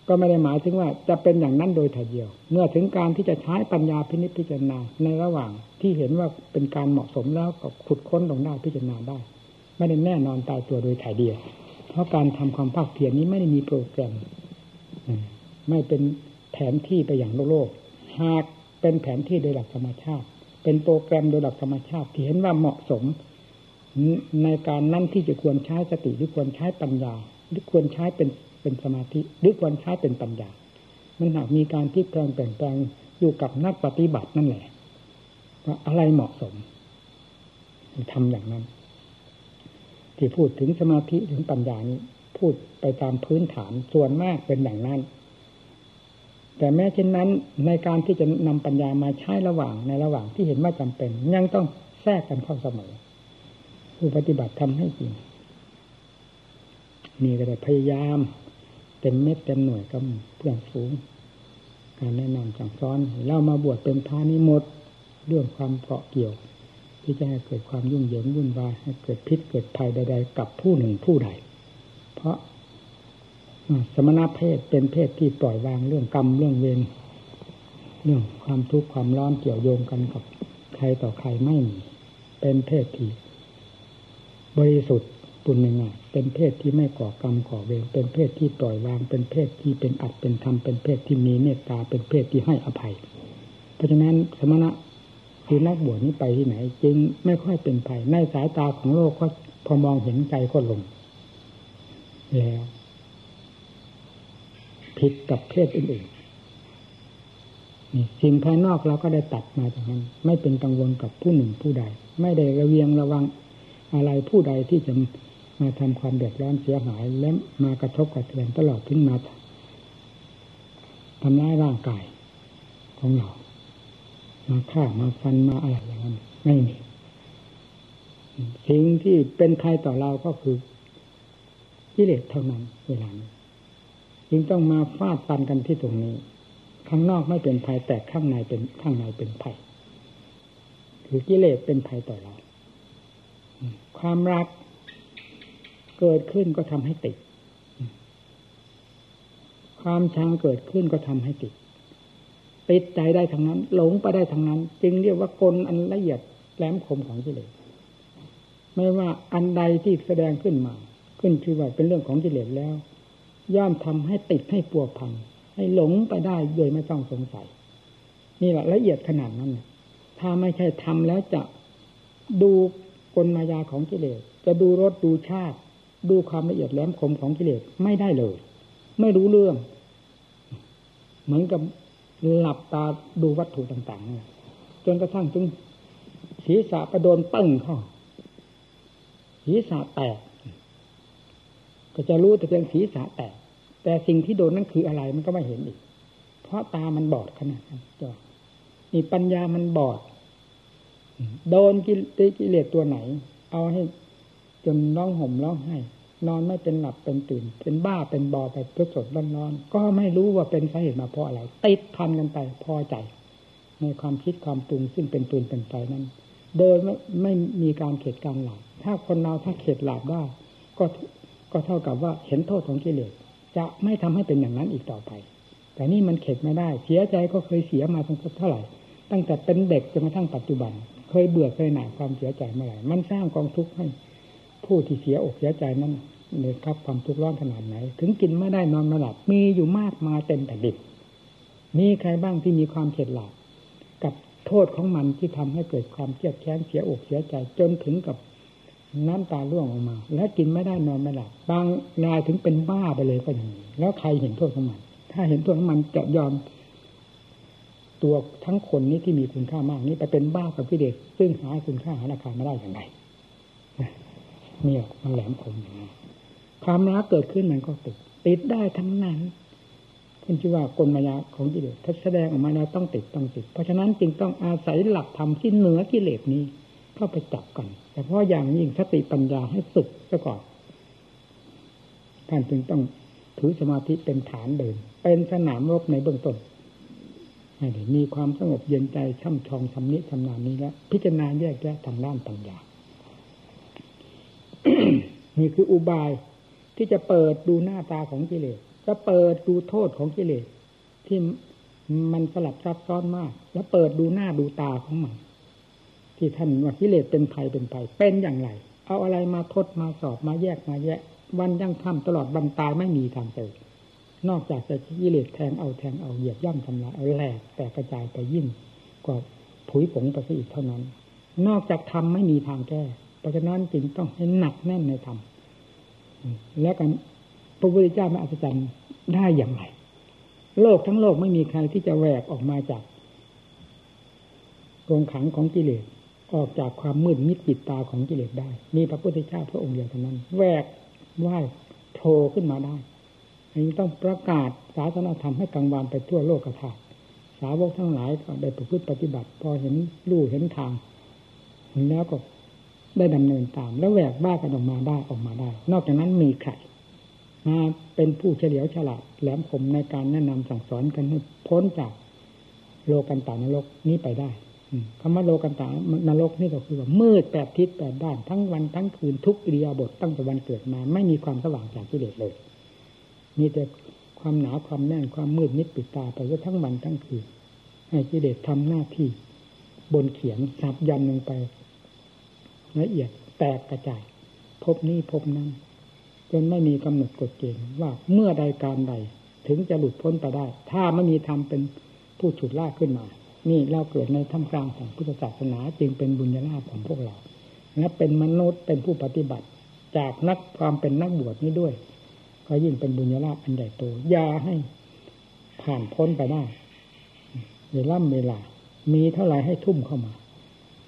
ก็ไม่ได้หมายถึงว่าจะเป็นอย่างนั้นโดยถ่ายเดียว เมื่อถึงการที่จะใช้ปัญญาพินิจพิจารณาในระหว่างที่เห็นว่าเป็นการเหมาะสมแล้วก็ขุดค้นลงได้พิจารณาได้ ไม่ได้แน่นอนตายตัวโดยถ่ายเดียว เพราะการทำความภาคเพียรนี้ไม่ได้มีโปรแกรมไม่เป็นแผนที่ไปอย่างโลกโลกหากเป็นแผนที่โดยหลักธรรมชาติ เป็นโปรแกรมโดยหลักธรรมชาติที่เห็นว่าเหมาะสม ในการนั่นที่จะควรใช้สติหรือควรใช้ปัญญา หรือควรใช้เป็นเป็นสมาธิ หรือควรใช้เป็นปัญญา มันหากมีการที่แปลงเปลี่ยนแปลงอยู่กับนักปฏิบัตินั่นแหละว่าอะไรเหมาะสมทำอย่างนั้น ที่พูดถึงสมาธิถึงปัญญานี้พูดไปตามพื้นฐานส่วนมากเป็นอย่างนั้น แต่แม้เช่นนั้นในการที่จะนำปัญญามาใช้ระหว่างในระหว่างที่เห็นว่าจำเป็น ยังต้องแทรกกันเข้าเสมอผู้ปฏิบัติทำให้จริงนี่ก็ได้พยายามเต็มเม็ดเต็มหน่วยกับเพื่อนสูง การแนะนำสั่งสอนเล่ามาบวชเป็นพานิหมดเรื่องความเกาะเกี่ยว ที่จะให้เกิดความยุ่งเหยิงวุ่นวายให้เกิดพิษเกิดภัยใดๆกับผู้หนึ่งผู้ใด เพราะ สมณเพศเป็นเพศที่ปล่อยวางเรื่องกรรมเรื่องเวรเรื่องความทุกข์ความร้อนเกี่ยวโยงกันกับใครต่อใครไม่มี เป็นเพศที่บริสุทธิ์ปุญญาเป็นเพศที่ไม่ก่อกรรมก่อเวรเป็นเพศที่ปล่อยวาง เป็นเพศที่เป็นอัดเป็นธรรมเป็นเพศที่มีเมตตาเป็นเพศที่ให้อภัย เพราะฉะนั้นสมณะคือนักบวชนี้ไปที่ไหนจึงไม่ค่อยเป็นภัยในสายตาของโลกก็พอมองเห็นใจก็ลง แล้ว ผิดกับเพศอื่นๆสิ่งภายนอกเราก็ได้ตัดมาจากนั้น ไม่เป็นกังวลกับผู้หนึ่งผู้ใด ไม่ได้ระเวียงระวังอะไรผู้ใดที่จะมาทำความเดือดร้อนเสียหาย และมากระทบกระเทือนตลอดถึงมาทำร้ายร่างกายของเรา มาฆ่ามาฟันมาอะไรอย่างนั้นไม่มีสิ่งที่เป็นภัยต่อเราก็คือกิเลสเท่านั้นเวลานี้ จึงต้องมาฟาดฟันกันที่ตรงนี้ ข้างนอกไม่เป็นภัยแต่ข้างในเป็นข้างในเป็นภัยคือกิเลสเป็นภัยต่อเรา ความรักเกิดขึ้นก็ทำให้ติด ความชังเกิดขึ้นก็ทำให้ติด ติดใจได้ทั้งนั้น หลงไปได้ทั้งนั้น จึงเรียกว่ากลอันละเอียดแหลมคมของกิเลส ไม่ว่าอันใดที่แสดงขึ้นมา ขึ้นชื่อว่าเป็นเรื่องของกิเลสแล้ว ย่อมทำให้ติดให้ปัวพังให้หลงไปได้โดยไม่ต้องสงสัย นี่แหละละเอียดขนาดนั้นถ้าไม่ใช่ทำแล้วจะดูกลมายาของกิเลส จะดูรสดูชาติ ดูความละเอียดแหลมคมของกิเลสไม่ได้เลย ไม่รู้เรื่อง เหมือนกับหลับตาดูวัตถุต่างๆจนกระทั่งถึงศีรษะประโดนตึ้งเข้าศีรษะแตก ก็จะรู้แต่เพียงศีรษะแตกแต่สิ่งที่โดนนั่นคืออะไรมันก็ไม่เห็นอีก เพราะตามันบอดขนาดนั้นจอนี่ปัญญามันบอด โดนกิเลสตัวไหน เอาให้จนร้องห่มร้องไห้นอนไม่เป็นหลับเป็นตื่น เป็นบ้าเป็นบอไปทุกสดร้อนนก็ไม่รู้ว่าเป็นสาเหตุมาเพราะอะไรติดพันกันไปพอใจ ในความคิดความปรุงซึ่งเป็นปืนเป็นไฟนั้น โดยไม่ไม่มีการเข็ดการหลับถ้าคนเราถ้าเข็ดหลับได้ ก็ ก็เท่ากับว่าเห็นโทษของกิเลสจะไม่ทำให้เป็นอย่างนั้นอีกต่อไป แต่นี่มันเข็ดไม่ได้ เสียใจก็เคยเสียมาตั้งเท่าไหร่ ตั้งแต่เป็นเด็กจนกระทั่งปัจจุบัน เคยเบื่อเคยหน่ายความเสียใจเมื่อไหร่มันสร้างกองทุกข์ให้ ผู้ที่เสียอกเสียใจนั้นเลยครับความทุกข์ร้อนขนาดไหน ถึงกินไม่ได้นอนไม่หลับมีอยู่มากมาเต็มแต่นดิบมีใครบ้างที่มีความเข็ดหลาบกับโทษของมันที่ทำให้เกิดความเครียดแค้นเสียอกเสียใจจนถึงกับ น้ำตาร่วงออกมา และกินไม่ได้นอนไม่หลับบางรายถึงเป็นบ้าไปเลยก็อย่างนี้แล้วใครเห็นโทษของมัน ถ้าเห็นโทษของมันจะยอม ตัวทั้งคนนี้ที่มีคุณค่ามากนี้ไปเป็นบ้ากับพิเดชซึ่งหาคุณค่าหาราคาไม่ได้อย่างไรเนี่ยมันแหลมคมอย่างนี้ความรักเกิดขึ้นมันก็ติดติดได้ทั้งนั้นคุณชื่อว่ากลมายาของกิเลสถ้าแสดงออกมาแล้วต้องติดต้องติด เพราะฉะนั้นจึงต้องอาศัยหลักธรรมที่เหนือกิเลสนี้เข้าไปจับกัน แต่เพราะอย่างยิ่งสติปัญญาให้ฝึกซะก่อนท่านจึงต้องถือสมาธิเป็นฐานเดิน เป็นสนามรบในเบื้องต้นให้มีความสงบเย็นใจช่ำชองชำนิชำนาญนี้แล้ว พิจารณาแยกแยะทางด้านปัญญา นี่คืออุบายที่จะเปิดดูหน้าตาของกิเลส จะเปิดดูโทษของกิเลส ที่มันสลับซับซ้อนมาก แล้วเปิดดูหน้าดูตาของมัน ที่ท่านว่ากิเลสเป็นภัยเป็นภัยเป็นอย่างไร เอาอะไรมาทดมาสอบมาแยกมาแยะ วันยั่งค่ำตลอดบันตายไม่มีทางเจอนอกจากจะกิเลสแทงเอาแทงเอาเหยียบย่ำทำลายเอาแหลกแต่กระจายไปยิ่งกว่าผุยผงไปซะอีกเท่านั้น นอกจากทำไม่มีทางแก้ราะฉะนั้นจึงต้องให้หนักแน่นในธรรมแล้วกันพระพุทธเจ้ามาอัศจรรย์ได้อย่างไร โลกทั้งโลกไม่มีใครที่จะแหวกออกมาจากกรงขังของกิเลส ออกจากความมืดมิดปิดตาของกิเลสได้ มีพระพุทธเจ้าพระองค์เดียวเท่านั้นแหวกว่ายโผล่ขึ้นมาได้อันนี้ต้องประกาศศาสนาธรรมให้กลางวันไปทั่วโลกกระถาสาวกทั้งหลายก็ได้ประพฤติปฏิบัติ พอเห็นลู่เห็นทางแล้วก็ได้ดำเนินตาม แล้วแหวกบ้ากันออกมาได้ออกมาได้ นอกจากนั้นมีใครมาเป็นผู้เฉลียวฉลาดแหลมคมในการแนะนำสั่งสอนกันให้พ้นจากโลกันตานรกนี้ไปได้ คำว่าโลกันตานรกนี่ก็คือว่ามืดแปดทิศแปดด้านทั้งวันทั้งคืนทุกอิริยาบถตั้งแต่วันเกิดมา ไม่มีความสว่างจากกิเลสเลย มีแต่ความหนาความแน่นความมืดมิดปิดตาไปทั้งวันทั้งคืนให้กิเลสทำหน้าที่ บนเขียนสับยันลงไปละเอียดแตกกระจายพบนี้พบนั้นจนไม่มีกำหนดกฎเกณฑ์ว่าเมื่อใดการใด ถึงจะหลุดพ้นไปได้ ถ้าไม่มีธรรมเป็นผู้ฉุดลากขึ้นมา นี่เราเกิดในท่ามกลางของพุทธศาสนาจึงเป็นบุญญาลาภของพวกเราและเป็นมนุษย์เป็นผู้ปฏิบัติ จากนักความเป็นนักบวชนี้ด้วย ก็ยิ่งเป็นบุญญาลาภอันใหญ่โตยาให้ผ่านพ้นไปได้เวลาเวลา มีเท่าไรให้ทุ่มเข้ามา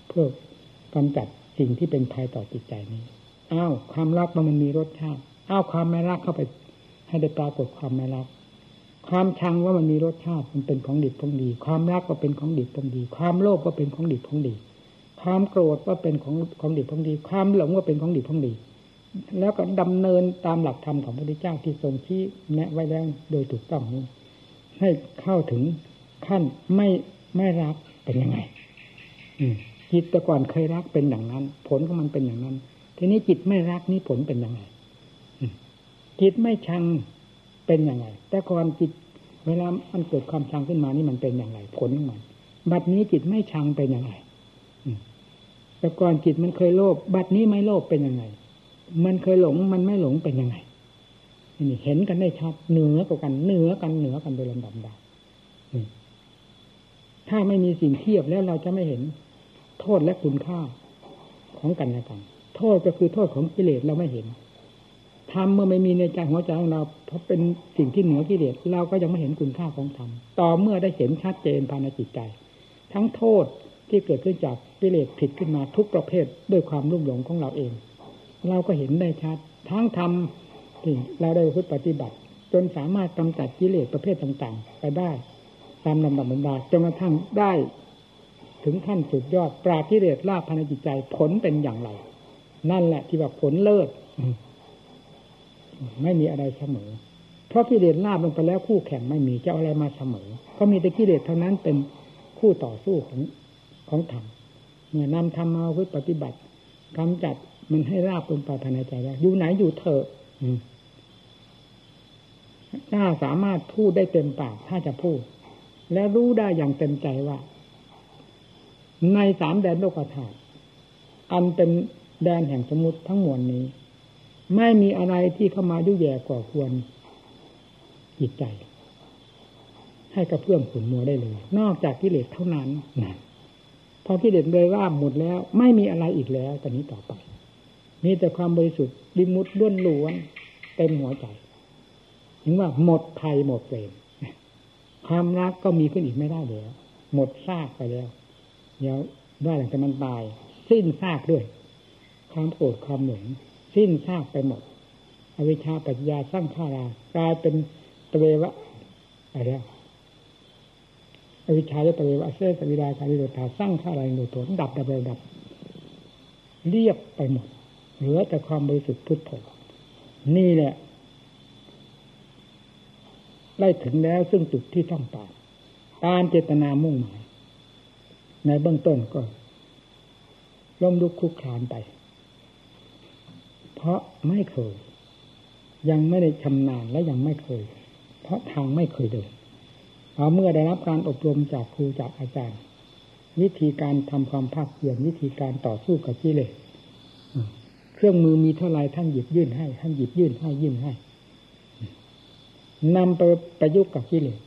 เพื่อกำจัดสิ่งที่เป็นภัยต่อจิตใจนี้อ้าวความรักมันมีรสชาติอ้าวความไม่รักเข้าไป ให้ได้ปรากฏความไม่รัก ความชังว่ามันมีรสชาติมันเป็นของดิบของดี ความรักก็เป็นของดิบของดี ความโลภก็เป็นของดิบของดี ความโกรธว่าเป็นของของดิบของดี ความหลงว่าเป็นของดิบของดี แล้วก็ดำเนินตามหลักธรรมของพระพุทธเจ้าที่ทรงชี้แนะไว้แล้วโดยถูกต้องนี้ให้เข้าถึงขั้นไม่ไม่รักเป็นยังไง อืจิตแต่ก่อนเคยรักเป็นอย่างนั้น ผลของมันเป็นอย่างนั้น ทีนี้จิตไม่รักนี่ผลเป็นยังไงจิตไม่ชัง เป็นยังไงแต่ก่อนจิตเวลามันเกิดความชังขึ้นมานี่มันเป็นอย่างไร ผลของมัน บัดนี้จิตไม่ชังเป็นยังไงแต่ก่อนจิตมันเคยโลภบัดนี้ไม่โลภเป็นยังไง มันเคยหลงมันไม่หลงเป็นยังไงนี่เห็นกันได้ชัดเหนือกว่ากันเหนือกันเหนือกันโดยลำดับดาถ้าไม่มีสิ่งเทียบแล้วเราจะไม่เห็นโทษและคุณค่าของกันและกัน โทษก็คือโทษของกิเลสเราไม่เห็น ธรรมเมื่อไม่มีในใจหัวใจของเราเพราะเป็นสิ่งที่เหนือกิเลสเราก็ยังไม่เห็นคุณค่าของธรรมต่อเมื่อได้เห็นชัดเจนภายในจิตใจ ทั้งโทษที่เกิดขึ้นจากกิเลสผิดขึ้นมาทุกประเภทด้วยความรุ่มหลงของเราเอง เราก็เห็นได้ชัด ทั้งธรรมที่เราได้พุทธปฏิบัติ จนสามารถกำจัดกิเลสประเภทต่างๆ ไปได้ตามลำดับบรรดาจนกระทั่งได้ถึงขั้นสุดยอดปราทิเรศลาภภายในจิตใจผลเป็นอย่างไร นั่นแหละที่ว่าผลเลิศ ไม่มีอะไรเสมอ เพราะกิเลสลาบลงไปแล้วคู่แข่งไม่มีจะอะไรมาเสมอ ก็มีแต่กิเลสเท่านั้นเป็นคู่ต่อสู้ของของธรรมเมื่อนำธรรมมาพิปฏิบัติกำจัดมันให้ราบลงไปภายในใจแล้วอยู่ไหนอยู่เถอะถ้าสามารถพูดได้เต็มปากถ้าจะพูด และรู้ได้อย่างเต็มใจว่า ในสามแดนโลกธาตุอันเป็นแดนแห่งสมุติทั้งมวลนี้ ไม่มีอะไรที่เข้ามายุ่ยแย่กว่าควรจิตใจ ให้กระเพื่อมขุนมัวได้เลย นอกจากกิเลสเท่านั้นนะพอกิเลสเลยว่าหมดแล้ว ไม่มีอะไรอีกแล้วตอนนี้ต่อไปมีแต่ความบริสุทธิ์ดิมุดล้วนล้วนเต็มหัวใจถึงว่าหมดภัยหมดเวรความรักก็มีขึ้นอีกไม่ได้แล้วหมดซากไปแล้วเดี๋ยวได้หลังจากมันตาย สิ้นซากด้วย ความโกรธความหลง สิ้นซากไปหมด อวิชชาปัญญาสร้างข้ารากลายเป็นตเววะอะไรอวิชชาและตเววะเสสวิดาชาลิโรธาสร้างข้าราโนโตดับดับดับ เรียบไปหมด เหลือแต่ความบริสุทธิ์พุทโธนี่แหละได้ถึงแล้วซึ่งจุดที่ต้องการการเจตนามุ่งหมาย ในเบื้องต้นก็ล้มลุกคุกคลานไป เพราะไม่เคย ยังไม่ได้ชำนาญและยังไม่เคย เพราะทางไม่เคยเดินเอาเมื่อได้รับการอบรมจากครูจากอาจารย์ วิธีการทำความภาคเพียรวิธีการต่อสู้กับกิเลสเครื่องมือมีเท่าไรท่านหยิบยื่นให้ท่านหยิบยื่นให้ยื่นให้นำไปประยุกต์กับกิเลส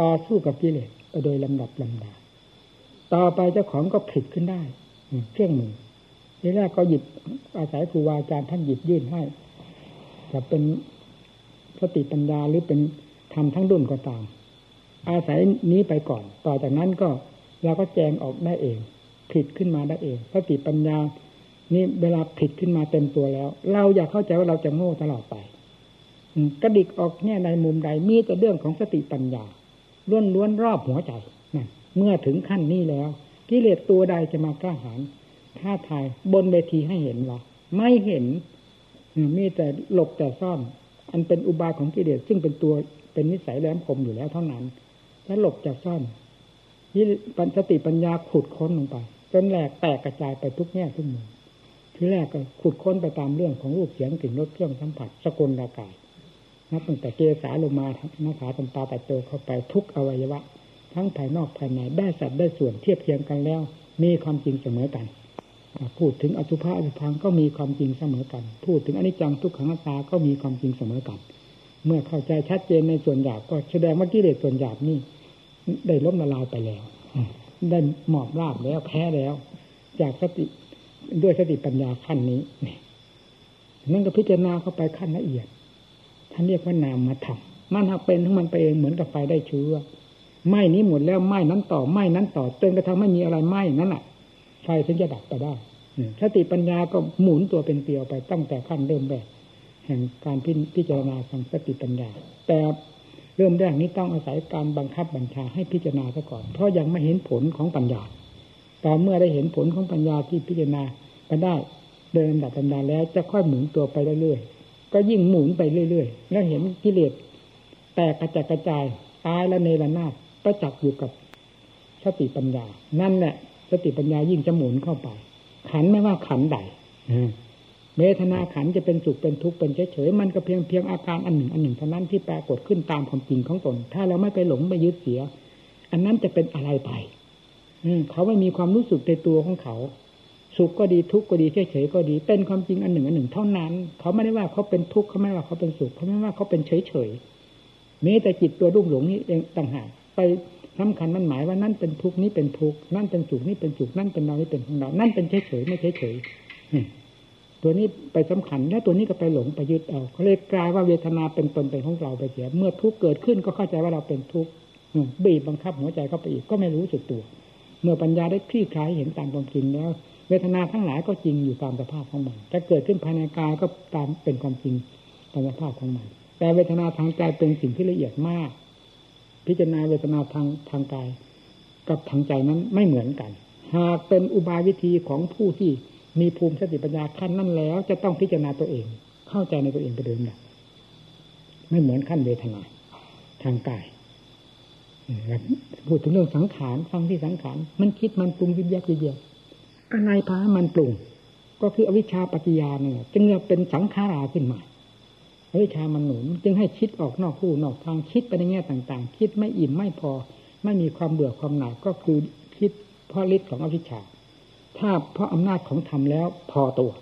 ต่อสู้กับกิเลสไปโดยลำดับลำดา ต่อไปเจ้าของก็ผิดขึ้นได้เครื่องมือ ทีแรกก็หยิบอาศัยครูบาอาจารย์ท่านหยิบยื่นให้จะเป็นสติปัญญาหรือเป็นทำทั้งดุนก็ตาม อาศัยนี้ไปก่อน ต่อจากนั้นก็เราก็แจงออกได้เอง ผิดขึ้นมาได้เองสติปัญญา นี่เวลาผิดขึ้นมาเต็มตัวแล้ว เราอยากเข้าใจว่าเราจะโง่ตลอดไปกระดิกออกเนี่ยในมุมใดมีแต่เรื่องของสติปัญญาล้วนล้วนรอบหัวใจนั่นเมื่อถึงขั้นนี้แล้วกิเลสตัวใดจะมากล้าหาญ ท้าทายบนเวทีให้เห็นว่าไม่เห็นมีแต่หลบแต่ซ่อน อันเป็นอุบายของกิเลสซึ่งเป็นตัวเป็นนิสัยแหลมคมอยู่แล้วเท่านั้นแล้วหลบจะซ่อนที่ปัญสติปัญญาขุดค้นลงไปจนแหลกแตกกระจายไปทุกแง่ทุกมุมทีแรกก็ขุดค้นไปตามเรื่องของรูปเสียงกลิ่นรสเครื่องสัมผัสสกลรากายนับตั้งแต่เกสาลงมาหน้าขาตำตาตัดโตเข้าไปทุกอวัยวะ ทั้งภายนอกภายในได้สัดได้ส่วนเทียบเทียงกันแล้ว มีความจริงเสมอกัน พูดถึงอสุภะอสุพังก็มีความจริงเสมอกัน พูดถึงอนิจจังทุกขังตาก็มีความจริงเสมอกัน เมื่อเข้าใจชัดเจนในส่วนหยาบก็แสดงว่ากิเลสส่วนหยาบนี่ได้ล้มละลายไปแล้วได้หมอบราบแล้วแพ้แล้ว จากสติด้วยสติปัญญาขั้นนี้นั่นก็พิจารณาเข้าไปขั้นละเอียดท่านเรียกว่านามมาทำมันหักเป็นทั้งมันไปเองเหมือนกับไฟได้เชื้อไหม้นี้หมดแล้วไหม้นั้นต่อไหม้นั้นต่อจนกระทั่งไม่มีอะไรไหม้นั่นแหละ ไฟถึงจะดับไปได้สติปัญญาก็หมุนตัวเป็นเกลียวไปตั้งแต่ขั้นเริ่มแรกแห่งการพิจารณาทางสติปัญญา แต่เริ่มแรกนี้ต้องอาศัยการบังคับบัญชาให้พิจารณาซะก่อน เพราะยังไม่เห็นผลของปัญญาต่อเมื่อได้เห็นผลของปัญญาที่พิจารณาไปได้เดินดับปัญญาแล้วจะค่อยหมุนตัวไปเรื่อยๆก็ยิ่งหมุนไปเรื่อยๆ แล้วเห็นกิเลสแตกกระจายกระจายตายและเนรนาศประจักษ์อยู่กับสติปัญญา นั่นแหละ สติปัญญายิ่งจะหมุนเข้าไป ขันไม่ว่าขันใดเวทนาขันจะเป็นสุขเป็นทุกข์เป็นเฉยๆมันก็เพียงเพียงอาการอันหนึ่งอันหนึ่งเท่านั้นที่ปรากฏขึ้นตามความจริงของตน ถ้าเราไม่ไปหลงไปยึดเสีย อันนั้นจะเป็นอะไรไป อืเขาไม่มีความรู้สึกในตัวของเขา สุขก็ดีทุกข์ก็ดีเฉยๆก็ดี เป็นความจริงอันหนึ่งอันหนึ่งเท่านั้น เขาไม่ได้ว่าเขาเป็นทุกข์เขาไม่ได้ว่าเขาเป็นสุขเขาไม่ได้ว่าเขาเป็นเฉยๆมีแต่จิตตัวรุ่มหลงนี่เองต่างหากไป สำคัญมันหมายว่านั่นเป็นทุกข์นี้เป็นทุกข์นั่นเป็นสุขนี่เป็นสุขนั่นเป็นเรานี่เป็นของเรานั่นเป็นเฉยเฉยไม่เฉยเฉยตัวนี้ไปสำคัญแล้วตัวนี้ก็ไปหลงไปยึดเอาเขาเลยกลายว่าเวทนาเป็นตนเป็นของเราไปเสียเมื่อทุกข์เกิดขึ้นก็เข้าใจว่าเราเป็นทุกข์บีบบังคับหัวใจเข้าไปอีกก็ไม่รู้สึกตัว เมื่อปัญญาได้คลี่คลายเห็นตามความจริงแล้วเวทนาทั้งหลายก็จริงอยู่ตามสภาพของมันจะเกิดขึ้นภายในกายก็ตามเป็นความจริงตามสภาพของมันแต่เวทนาทางใจเป็นสิ่งที่ละเอียดมาก พิจารณาเวทนาทางทางกาย กับทางใจนั้นไม่เหมือนกัน หากเป็นอุบายวิธีของผู้ที่มีภูมิสติปัญญาขั้นนั้นแล้ว จะต้องพิจารณาตัวเอง เข้าใจในตัวเองไปเดิมแบบไม่เหมือนขั้นเวทนาทางกายพูดถึงเรื่องสังขารฟังที่สังขารมันคิดมันปรุงยิบยักยิบยักอะไรพามันปรุง ก็คืออวิชชาปัจจยาเนี่ยจึงเป็นสังขาราขึ้นมา วิชามันหนุน จึงให้คิดออกนอกคู่นอกทางคิดไปในแง่ต่างๆ คิดไม่อิ่มไม่พอ ไม่มีความเบื่อความหน่ายก็คือคิดเพราะฤทธิ์ของอวิชชา ถ้าเพราะอำนาจของธรรมแล้วพอตัว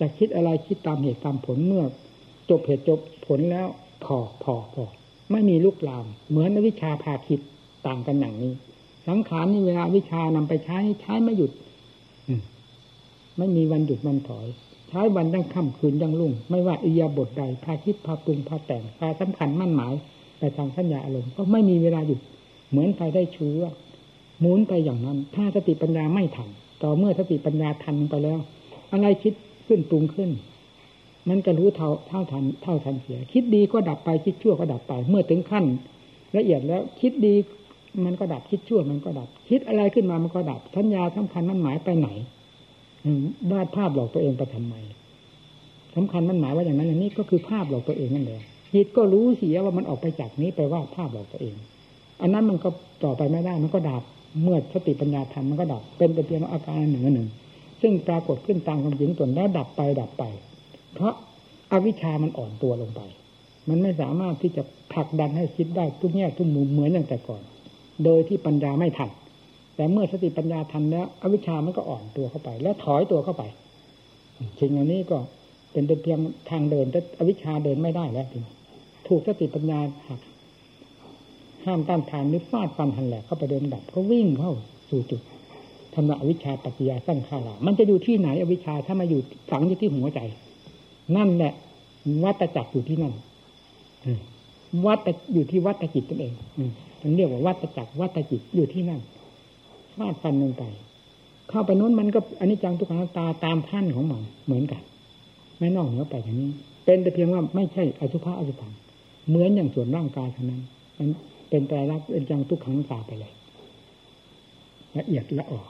จะคิดอะไรคิดตามเหตุตามผลเมื่อ จบเหตุจบผลแล้วพอพอพอไม่มีลุกลาม เหมือนวิชาพาคิดต่างกันอย่างนี้ สังขารนี่เวลาวิชานำไปใช้ใช้ไม่หยุดไม่มีวันหยุดวันถอย ใช้วันยังค่ำคืนยังลุ่ง ไม่ว่าอิยาบทใดพาคิดพาปรุงพาแต่งพาสำคัญมั่นหมายไปทางสัญญาอารมณ์ก็ไม่มีเวลาหยุดเหมือนไฟได้ชื้อหมุนไปอย่างนั้น ถ้าสติปัญญาไม่ทันต่อเมื่อสติปัญญาทันไปแล้ว อะไรคิดขึ้นปรุงขึ้น มันก็รู้เท่าเท่าทันเท่าทันเสีย คิดดีก็ดับไปคิดชั่วก็ดับไป เมื่อถึงขั้น ละเอียดแล้วคิดดีมันก็ดับคิดชั่วมันก็ดับ คิดอะไรขึ้นมามันก็ดับสัญญาสำคัญมันหมายไปไหน วาดภาพหลอกตัวเองไปทำไมสำคัญมันหมายว่าอย่างนั้นอย่างนี้ก็คือภาพหลอกตัวเองนั่นแหละจิตก็รู้เสียว่ามันออกไปจากนี้ไปว่าภาพหลอกตัวเอง อันนั้นมันก็ต่อไปไม่ได้ มันก็ดับเมื่อสติปัญญาทำมันก็ดับ เป็นแต่เพียงอาการหนึ่งหนึ่ง ซึ่งปรากฏขึ้นตามความจริงตนแล้วดับไปดับไป เพราะอาวิชามันอ่อนตัวลงไป มันไม่สามารถที่จะผลักดันให้คิดได้ทุกแง่ทุกมุมเหมือนอย่างแต่ก่อน โดยที่ปัญญาไม่ทัน แต่เมื่อสติปัญญาทันแล้ว อวิชามันก็อ่อนตัวเข้าไป แล้วถอยตัวเข้าไปสิ่งอันนี้ก็เป็นเพียงทางเดินแต่อวิชาเดินไม่ได้แล้วทีถูกสติปัญญาหักห้ามต้านทานหรือฟาดฟันหันแหลกเข้าไปเดินดับก็วิ่งเข้าสู่จุดธรรมะอวิชาปัจจยาสร้างขาลามันจะอยู่ที่ไหนอวิชาถ้ามาอยู่ฝังอยู่ที่หัวใจ นั่นแหละวัตจักรอยู่ที่นั่นวัตอยู่ที่วัตจิตตัวเองมันเรียกว่าวัตจักรวัตจิตอยู่ที่นั่นาดฟันลงไป เข้าไปนู้นมันก็อันนี้จังทุกขังตาตามท่านของมันเหมือนกัน ไม่นอกเหนือไปอย่างนี้ เป็นแต่เพียงว่าไม่ใช่อสุภะอสุพังเหมือนอย่างส่วนร่างกายเท่านั้น มันเป็นแต่รักเป็นจังทุกขังตาไปเลยละเอียดละออก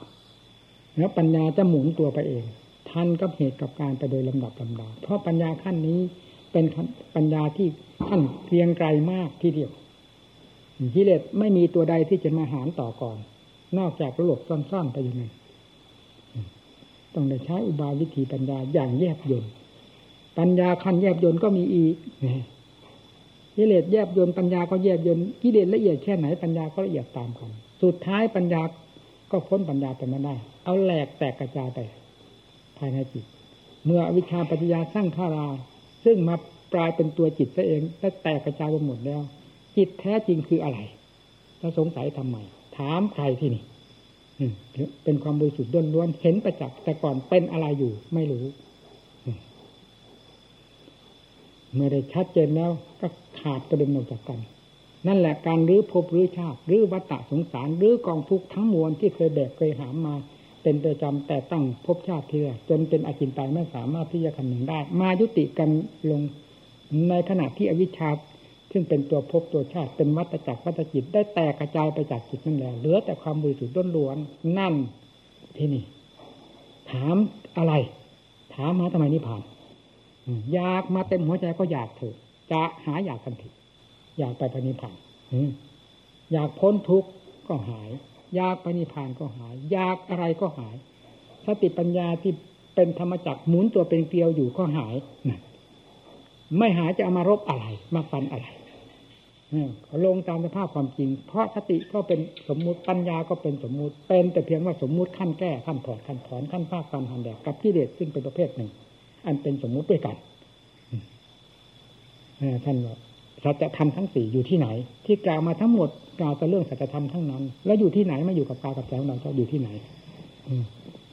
แล้วปัญญาจะหมุนตัวไปเองทันกับเหตุกับการไปโดยลำดับลำดาเพราะปัญญาขั้นนี้เป็นปัญญาที่ขั้นเพียงไกลมากที่เดียวกิเลสไม่มีตัวใดที่จะมาหารต่อก่อน นอกจากหลบซ่อนๆไปอยู่นั่นต้องได้ใช้อุบายวิธีปัญญาอย่างแยบยนปัญญาขั้นแยบยนก็มีอีกกิเลสแยบยนปัญญาก็แยบยนกิเลสละเอียดแค่ไหนปัญญาก็ละเอียดตามกัน สุดท้ายปัญญาก็พ้นปัญญาไปไม่ได้ เอาแหลกแตกกระจายไป ภายในจิต เมื่อวิชาปัญญาสร้างขารา ซึ่งมาปลายเป็นตัวจิตซะเองและแตกกระจายไปหมดแล้ว จิตแท้จริงคืออะไรถ้าสงสัยทำไม ถามใครที่นี่เป็นความบริสุทธิ์ล้วนๆเห็นประจักษ์แต่ก่อนเป็นอะไรอยู่ไม่รู้ เมื่อได้ชัดเจนแล้วก็ขาดกระเด็นออกจากกัน นั่นแหละการรื้อภพรื้อชาติรื้อวัฏสงสารรื้อกองทุกข์ทั้งมวลที่เคยแบกเคยหามมา เป็นประจำแต่ตั้งภพชาติเทือจนเป็นอาจินตายไม่สามารถที่จะคำนึงได้ มายุติกันลงในขณะที่อวิชชา ซึ่งเป็นตัวภพตัวชาติเป็นวัตจักรวัตจิต ได้แตกกระจายไปจากจิตนั่นแหละเหลือแต่ความบริสุทธิ์ล้วนนั่นที่นี่ ถามอะไร ถามมาทำไมนิพพานอยากมาเต็มหัวใจก็อยากเถอะจะหาอยากทันทีอยากไปปณิพานอยากพ้นทุกข์ก็หาย อยากปณิพานก็หาย อยากอะไรก็หายสติปัญญาที่เป็นธรรมจักรหมุนตัวเป็นเกลียวอยู่ก็หายไม่หายจะเอามารบอะไร มาฟันอะไร ลงตามสภาพความจริง เพราะสติก็เป็นสมมุติปัญญาก็เป็นสมมุติ เป็นแต่เพียงว่าสมมุติขั้นแก้ขั้นถอดขั้นถอนขั้นภาคขั้นหันแดกกับกิเลสซึ่งเป็นประเภทหนึ่ง อันเป็นสมมุติด้วยกันท่านว่าสัจธรรมทั้งสี่อยู่ที่ไหน ที่กล่าวมาทั้งหมดกล่าวแต่เรื่องสัจธรรมทั้งนั้น แล้วอยู่ที่ไหนมาอยู่กับกายกับใจของเราจะอยู่ที่ไหน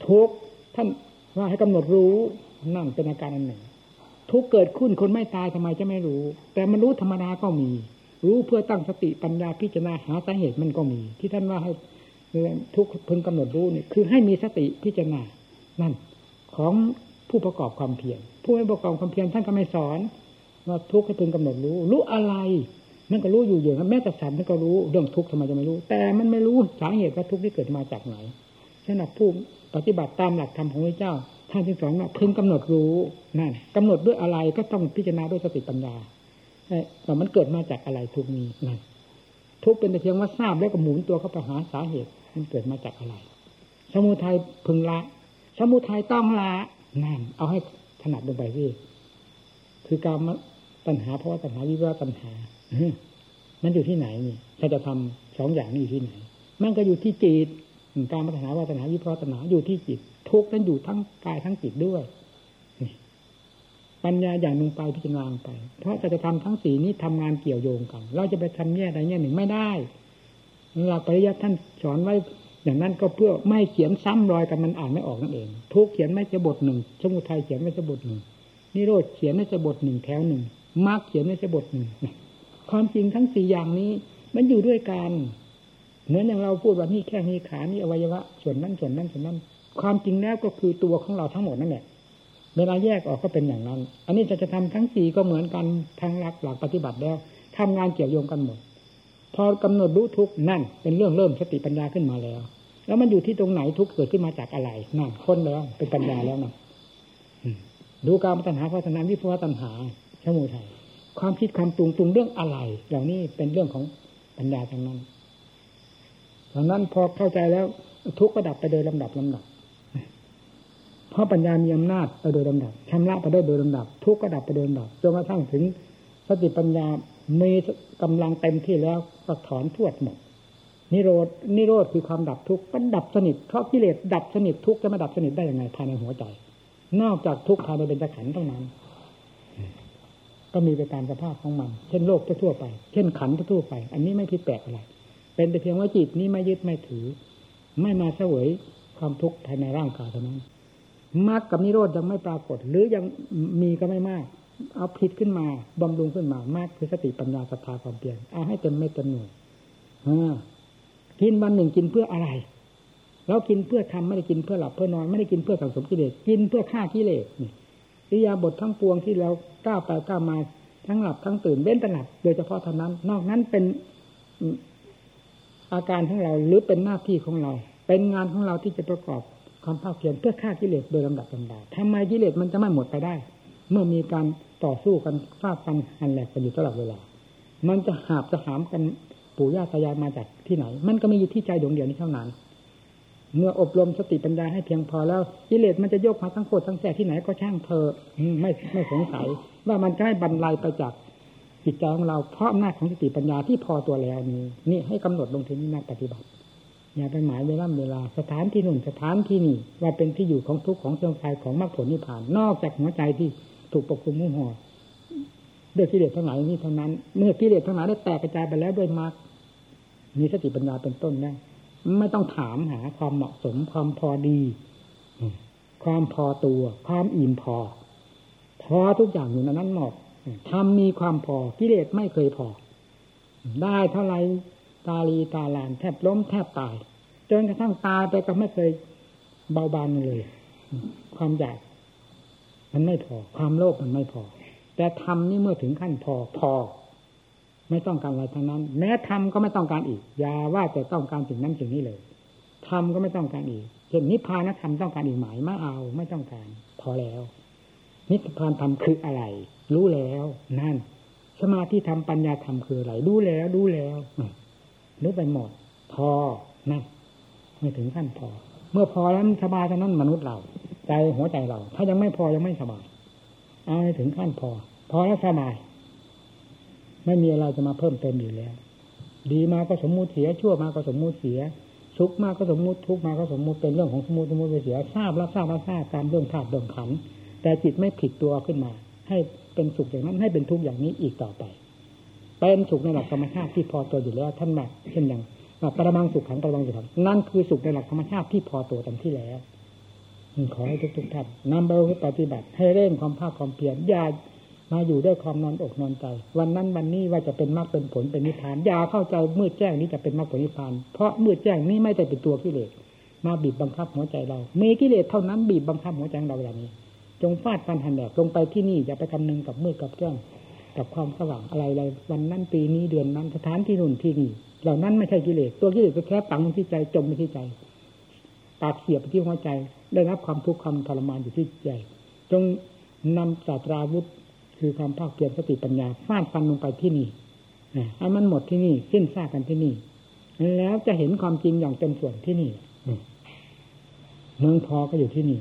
ทุกท่านว่าให้กำหนดรู้นั่นเป็นอาการอันหนึ่ง ทุกเกิดขึ้นคนไม่ตายทำไมจะไม่รู้ แต่มันรู้ธรรมดาก็มี รู้เพื่อตั้งสติปัญญาพิจารณาหาสาเหตุมันก็มี ที่ท่านว่าให้ทุกพึงกำหนดรู้นี่คือให้มีสติพิจารณานั่น ของผู้ประกอบความเพียรผู้ไม่ประกอบความเพียรท่านก็ไม่สอนว่าทุกข์ให้พึงกำหนดรู้ รู้อะไรมันก็รู้อยู่อย่างนั้นแม้แต่สัตว์มันก็รู้เรื่องทุกข์ทำไมจะไม่รู้ แต่มันไม่รู้สาเหตุว่าทุกข์ที่เกิดมาจากไหนฉะนั้นผู้ปฏิบัติตามหลักธรรมของพระเจ้าท่านที่สองว่าพึงกำหนดรู้นั่นกำหนดด้วยอะไรก็ต้องพิจารณาด้วยสติปัญญา ว่ามันเกิดมาจากอะไรทุกนี้นั่นทุกเป็นแต่เพียงว่าทราบแล้วก็หมุนตัวเข้าไปหาสาเหตุ มันเกิดมาจากอะไร สมุทัยพึงละ สมุทัยต้องละนั่นเอาให้ถนัดลงไปที่คือการปัญหาเพราะว่าปัญหาวิวัฒปัญหามันอยู่ที่ไหนนี่ถ้าจะทำสองอย่างนี้อยู่ที่ไหน มันก็อยู่ที่จิตการปัญหาว่าปัญหาวิวัฒปัญหาอยู่ที่จิต ทุกนั้นอยู่ทั้งกายทั้งจิตด้วย ปัญญาอย่างลงไปพิจารณาไป เพราะจะทำทั้งสี่นี้ทำงานเกี่ยวโยงกัน เราจะไปทำแง่ใดแง่หนึ่งไม่ได้หลักปริยัติท่านสอนไว้อย่างนั้นก็เพื่อไม่เขียนซ้ำรอยกันมันอ่านไม่ออกนั่นเอง ทุกเขียนไม่จะบทหนึ่งสมุทัยเขียนไม่จะบทหนึ่งนิโรธเขียนไม่จะบทหนึ่งแถวหนึ่งมรรคเขียนไม่จะบทหนึ่งความจริงทั้งสี่อย่างนี้ มันอยู่ด้วยกันเหมือนอย่างเราพูดว่านี่แค่นี้ขานี่อวัยวะ ส่วนนั้นส่วนนั้นส่วนนั้น ความจริงแล้วก็คือตัวของเราทั้งหมดนั่นแหละ เวลาแยกออกก็เป็นอย่างนั้น อันนี้จะจะทำทั้งสี่ก็เหมือนกันทางหลักหลักปฏิบัติแล้วทำงานเกี่ยวโยงกันหมด พอกำหนดรู้ทุกนั่น เป็นเรื่องเริ่มสติปัญญาขึ้นมาแล้ว แล้วมันอยู่ที่ตรงไหนทุกเกิดขึ้นมาจากอะไรนั่นค้นแล้ว เป็นปัญญาแล้วนะดูการปัญหาพัฒนาวิภวตัญหาชมูไทยความคิดความตรุงตรุงเรื่องอะไร เหล่านี้เป็นเรื่องของปัญญาทั้งนั้นดังนั้นพอเข้าใจแล้วทุกก็ดับไปโดยลำดับลำดับ ราะปัญญามีอำนาจไปโดยลำดับชำระไปได้โดยลำดับ ทุกก็ดับไปโดยลำดับจนกระทั่งถึงสติปัญญามีกำลังเต็มที่แล้วก็ถอนทวดหมดนิโรดนิโรธคือความดับทุกข์ก็ดับสนิทเพราะกิเลสดับสนิททุกข์จะมาดับสนิทได้ยังไงภายในหัวใจ นอกจากทุกข์ภายในเป็นขันเท่านั้น ก็มีไปตามสภาพของมัน เช่นโลกทั่วไป เช่นขันทั่วไป อันนี้ไม่ผิดแปลกอะไร เป็นแต่เพียงว่าจิตนี้ไม่ยึดไม่ถือ ไม่มาเสวยความทุกข์ภายในร่างกายเท่านั้น มรรคกับนิโรธยังไม่ปรากฏ หรือยังมีก็ไม่มาก เอาผิดขึ้นมาบำรุงขึ้นมามากคือสติปัญญาศรัทธาความเปลี่ยนเอาให้เต็มไม่เต็มหน่วยกินวันหนึ่งกินเพื่ออะไรเรากินเพื่อทำไม่ได้กินเพื่อหลับเพื่อนอนไม่ได้กินเพื่อสังสมกิเลสกินเพื่อฆ่ากิเลสนี่อิยาบททั้งปวงที่เราก้าวไปก้าวมาทั้งหลับทั้งตื่นเว้นตนักโดยเฉพาะเท่านั้น นอกนั้นเป็นอาการของเราหรือเป็นหน้าที่ของเรา เป็นงานของเราที่จะประกอบ ความภาคเพียรเพื่อฆ่ากิเลสโดยลำดับลำดาทำไมกิเลสมันจะไม่หมดไปได้ เมื่อมีการต่อสู้กันฟาดกันหันแหลกกันอยู่ตลอดเวลา มันจะหาบจะหามกันปู่ย่าตายายมาจากที่ไหน มันก็มีอยู่ที่ใจดวงเดียวนี้เท่านั้น เมื่ออบรมสติปัญญาให้เพียงพอแล้วกิเลสมันจะยกมาทั้งโคตรทั้งแส่ที่ไหนก็ช่างเธอไม่ไม่สงสัย ว่ามันจะให้บรรลัยไปจากจิตใจของเราเพราะอำนาจของสติปัญญาที่พอตัวแล้วนี้นี่ให้กำหนดลงที่นี้นักปฏิบัติ อย่าไปหมายเวลาเวลาสถานที่นุ่นสถานที่นี่ว่าเป็นที่อยู่ของทุกของเชิงกายของมรรคผลนิพพาน นอกจากหัวใจที่ถูกปกคลุมมุ่งห่อด้วยกิเลสทั้งหลายนี้เท่านั้น เมื่อกิเลสทั้งหลายได้แตกกระจายไปแล้วด้วยมรรคมีสติปัญญาเป็นต้นได้ไม่ต้องถามหาความเหมาะสมความพอดี ความพอตัว ความอิ่มพอ พอทุกอย่างอยู่ในนั้นหมดทำมีความพอกิเลสไม่เคยพอ ได้เท่าไร ตาลีตาลานแทบล้มแทบตาย จนกระทั่งตายไปก็ไม่เคยเบาบางเลย ความอยากมันไม่พอ ความโลภมันไม่พอ แต่ทำนี่เมื่อถึงขั้นพอพอ ไม่ต้องการอะไรทั้งนั้น แม้ทำก็ไม่ต้องการอีกอย่าว่าจะต้องการสิ่งนั้นสิ่งนี้เลยทำก็ไม่ต้องการอีกเช่นนิพพานธรรมต้องการอีกหมายไม่เอาไม่ต้องการ พอแล้ว นิพพานธรรมคืออะไร รู้แล้ว นั่น สมาธิธรรมปัญญาธรรมคืออะไร รู้แล้วรู้แล้ว รู้ไปหมด พอนั่นไม่ถึงขั้นพอ เมื่อพอแล้วสบายเท่านั้นมนุษย์เรา ใจหัวใจเรา ถ้ายังไม่พอยังไม่สบาย เอาให้ถึงขั้นพอ พอแล้วสบาย ไม่มีอะไรจะมาเพิ่มเติมอยู่แล้ว ดีมาก็สมมุติเสียชั่วมาก็สมมุติเสียสุขมาก็สมมุติทุกมาก็สมมุติเป็นเรื่องของสมมุติสมมุติไปเสียทราบรับทราบรับทราบตามเรื่องธาตุเรื่องขันแต่จิตไม่ผิดตัวขึ้นมา ให้เป็นสุขอย่างนั้นให้เป็นทุกข์อย่างนี้อีกต่อไป เป็นสุขในหลักธรรมชาติที่พอตัวอยู่แล้วท่านแบบเช่นอย่างปรมังสุขขังปรมังสุขขังนั่นคือสุขในหลักธรรมชาติที่พอตัวเต็มที่แล้วขอให้ทุกทุกท่านนำไปปฏิบัติ ให้เร่งความภาคความเพียรอย่ามาอยู่ด้วยความนอนอกนอนใจ วันนั้นวันนี้ว่าจะเป็นมรรคเป็นผลเป็นนิพพานอย่าเข้าใจมืดแจ้งนี้จะเป็นมรรคผลนิพพาน เพราะมืดแจ้งนี้ไม่ได้เป็นตัวกิเลสมาบีบบังคับหัวใจเรามีกิเลสเท่านั้นบีบบังคับหัวใจเราอย่างนี้ จงฟาดฟันหันแหลกลงไปที่นี่อย่าไปคำนึงกับมืดกับแจ้ง กับความสว่างอะไรอะไรวันนั้นปีนี้เดือนนั้นสถานที่นู่นที่นี่เหล่านั้นไม่ใช่กิเลสตัวกิเลสก็แค่ปังที่ใจจมไปที่ใจปากเสียบไปที่หัวใจ ได้รับความทุกข์ความทรมานอยู่ที่ใจจงนำศาสตราวุธ คือความภาคเพียรสติปัญญาฟาดฟันลงไปที่นี่ให้มันหมดที่นี่สิ้นซากกันที่นี่ แล้วจะเห็นความจริงอย่างเต็มส่วนที่นี่เมืองพอก็อยู่ที่นี่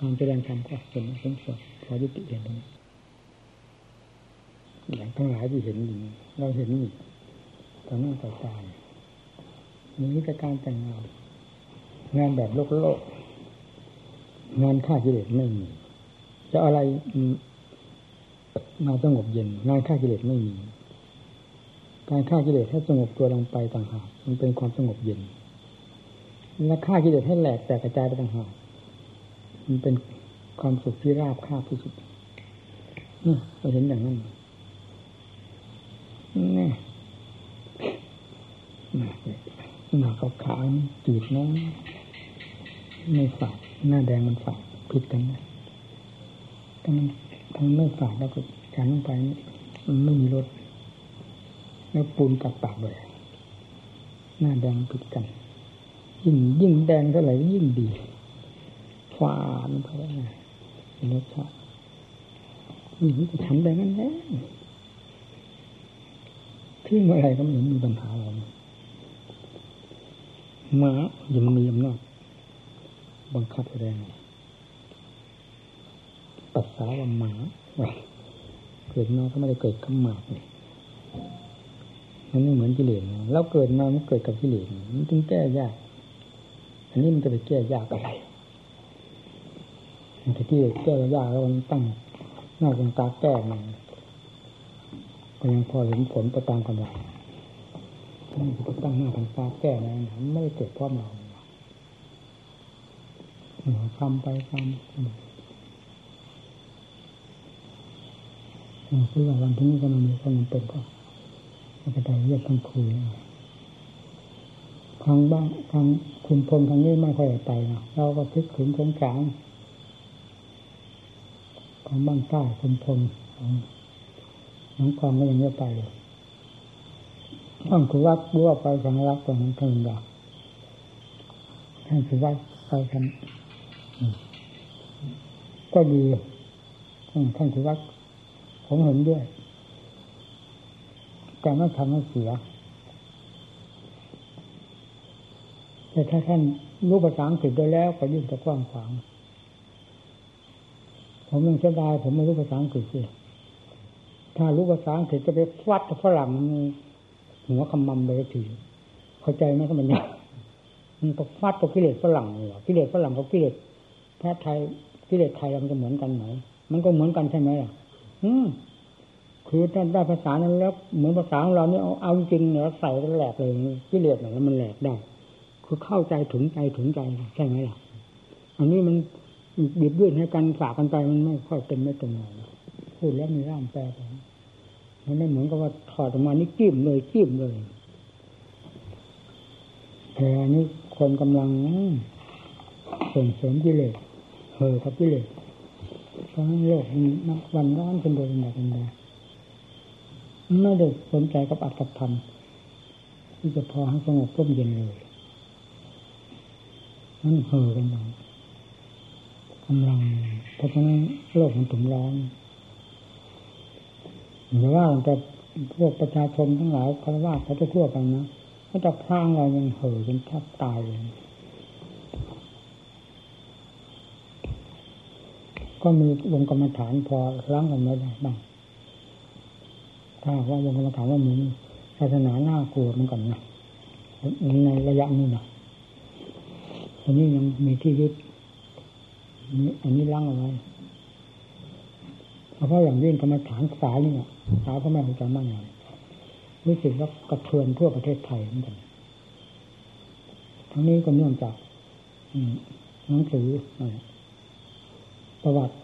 การแสดงธรรมก็เป็นเต็มส่วนพอยุติเรียนตรงนี้ อย่างทั้งหลายที่เห็นอยู่เราเห็นนี่ต่อหน้าต่อตามีแต่การแต่งงานงานแบบโลกโลก งานฆ่ากิเลสไม่มี จะอะไรมาสงบเย็น งานฆ่ากิเลสไม่มี การฆ่ากิเลสให้สงบตัวลงไปต่างหากมันเป็นความสงบเย็นและฆ่ากิเลสให้แหลกแตกกระจายไปต่างหากมันเป็นความสุขที่ราบคาบที่สุดนี่เราเห็นอย่างนั้น นี่หน้าขาวขาวจืดน้องไม่ฝาดหน้าแดงมันฝาดผิดกันนะทั้งทั้งไม่ฝาดแล้วก็ฉันลงไปมันไม่มีรสแล้วปูนกับปากเลยหน้าแดงผิดกัน ยิ่งยิ่งแดงเท่าไหร่ยิ่งดีฝาดลงไปแล้วรสชาตินี่จะฉันแบบนั้นแหละ ที่เมื่อไรก็ไม่เห็นมีปัญหาอะไรหมายังมีอำนาจบังคับแสดงปัสสาวะหมาเกิดมาก็ไม่ได้เกิดขมาดเลยมันไม่เหมือนกิเลสนะแล้วเกิดมามันเกิดกับกิเลสมันจึงแก้ยาก อันนี้มันจะไปแก้ยากอะไรมันจะที่แก้ยากแล้วมันตั้งหน้าตงตาแก้มัน ก็ยังพอเห็นผลประตามกำลังมันจะตั้งหน้าตั้งตาแก้นะไม่ได้เกิดพราะเราทำไปทำคือว่าวันที่นี้ก็มันมีความเป็นก็มันก็ได้เรียกทั้งคุยทางบ้างทางคุณพลทางนี้ไม่ค่อยไปนะเราก็พิกถึงสงสารของบ้านใต้คุณพลน้อง ความก็ยังไม่ไปเลยท่านคือวัดรู้ว่าไปสังรักตรงนั้นท่านอกท่านคือวัดไปกันก็ดีท่านคือวัดผมเห็นด้วยการไม่ทำให้เสียแต่ถ้าท่านรู้ภาษาอังกฤษได้แล้วก็ยิ่งจะกว้างขวาง ผมยังเสียดายผมไม่รู้ภาษาอังกฤษสิ ถ้ารู้ภาษาอังกฤษก็ไปฟัดฝรั่งหัวคำมัมเลยทีเข้าใจไหมก็มันเนี่ยมันก็ฟาดกับกิเลสฝรั่งเหรอกิเลสฝรั่งกับกิเลสพระไทยกิเลสไทยมันจะเหมือนกันไหมมันก็เหมือนกันใช่ไหมล่ะ อืมคือถ้าได้ภาษานั้นแล้วเหมือนภาษาของเราเนี่ยเอาเอาจริงเนี่ยใส่กันแหลกเลยกิเลสเนี่ยแล้วมันแหลกได้ คือเข้าใจถึงใจถึงใจใช่ไหมล่ะ อันนี้มันบีบยื่นให้กันฝากกันไปมันไม่ค่อยเต็มไม่เต็มหน่อย พูดแล้วมีร่ามแปลไปมันไม่เหมือนกับว่าถอดออกมานี่กิ้มเลยกิ้มเลยแต่อันนี้คนกำลังส่งเสริมกิเลสเห่อกับกิเลสเพราะโลกมันวันร้อนเป็นโดยเป็นแบบเป็นแบบไม่ได้สนใจกับอัตกับธรรมที่จะพอให้สงบร่มเย็นเลย มันเห่อกันอย่างกำลังเพราะฉะนั้นโลกมันถึงร้อน หรือว่าแต่พวกประชาชนทั้งหลายคารวะเขาจะทั่วกันนะเขาจะพรางเรายังเห่อจนแทบตายเลยก็มีวงกรรมฐานพอล้างกันไม่ได้บ้างถ้าว่าวงกรรมฐานว่ามีศาสนาหน้ากลัวเหมือนกันนะในระยะนี้นะอันนี้ยังมีที่ยึดอันนี้ล้างเอาไว้ เพราะอย่างยิ่งกรรมฐานสายนี่สายพระแม่ครูจำมั่นเลยรู้สึกว่ากระเทือนทั่วประเทศไทยเหมือนกันทั้งนี้ก็เนื่องจากหนังสือประวัติ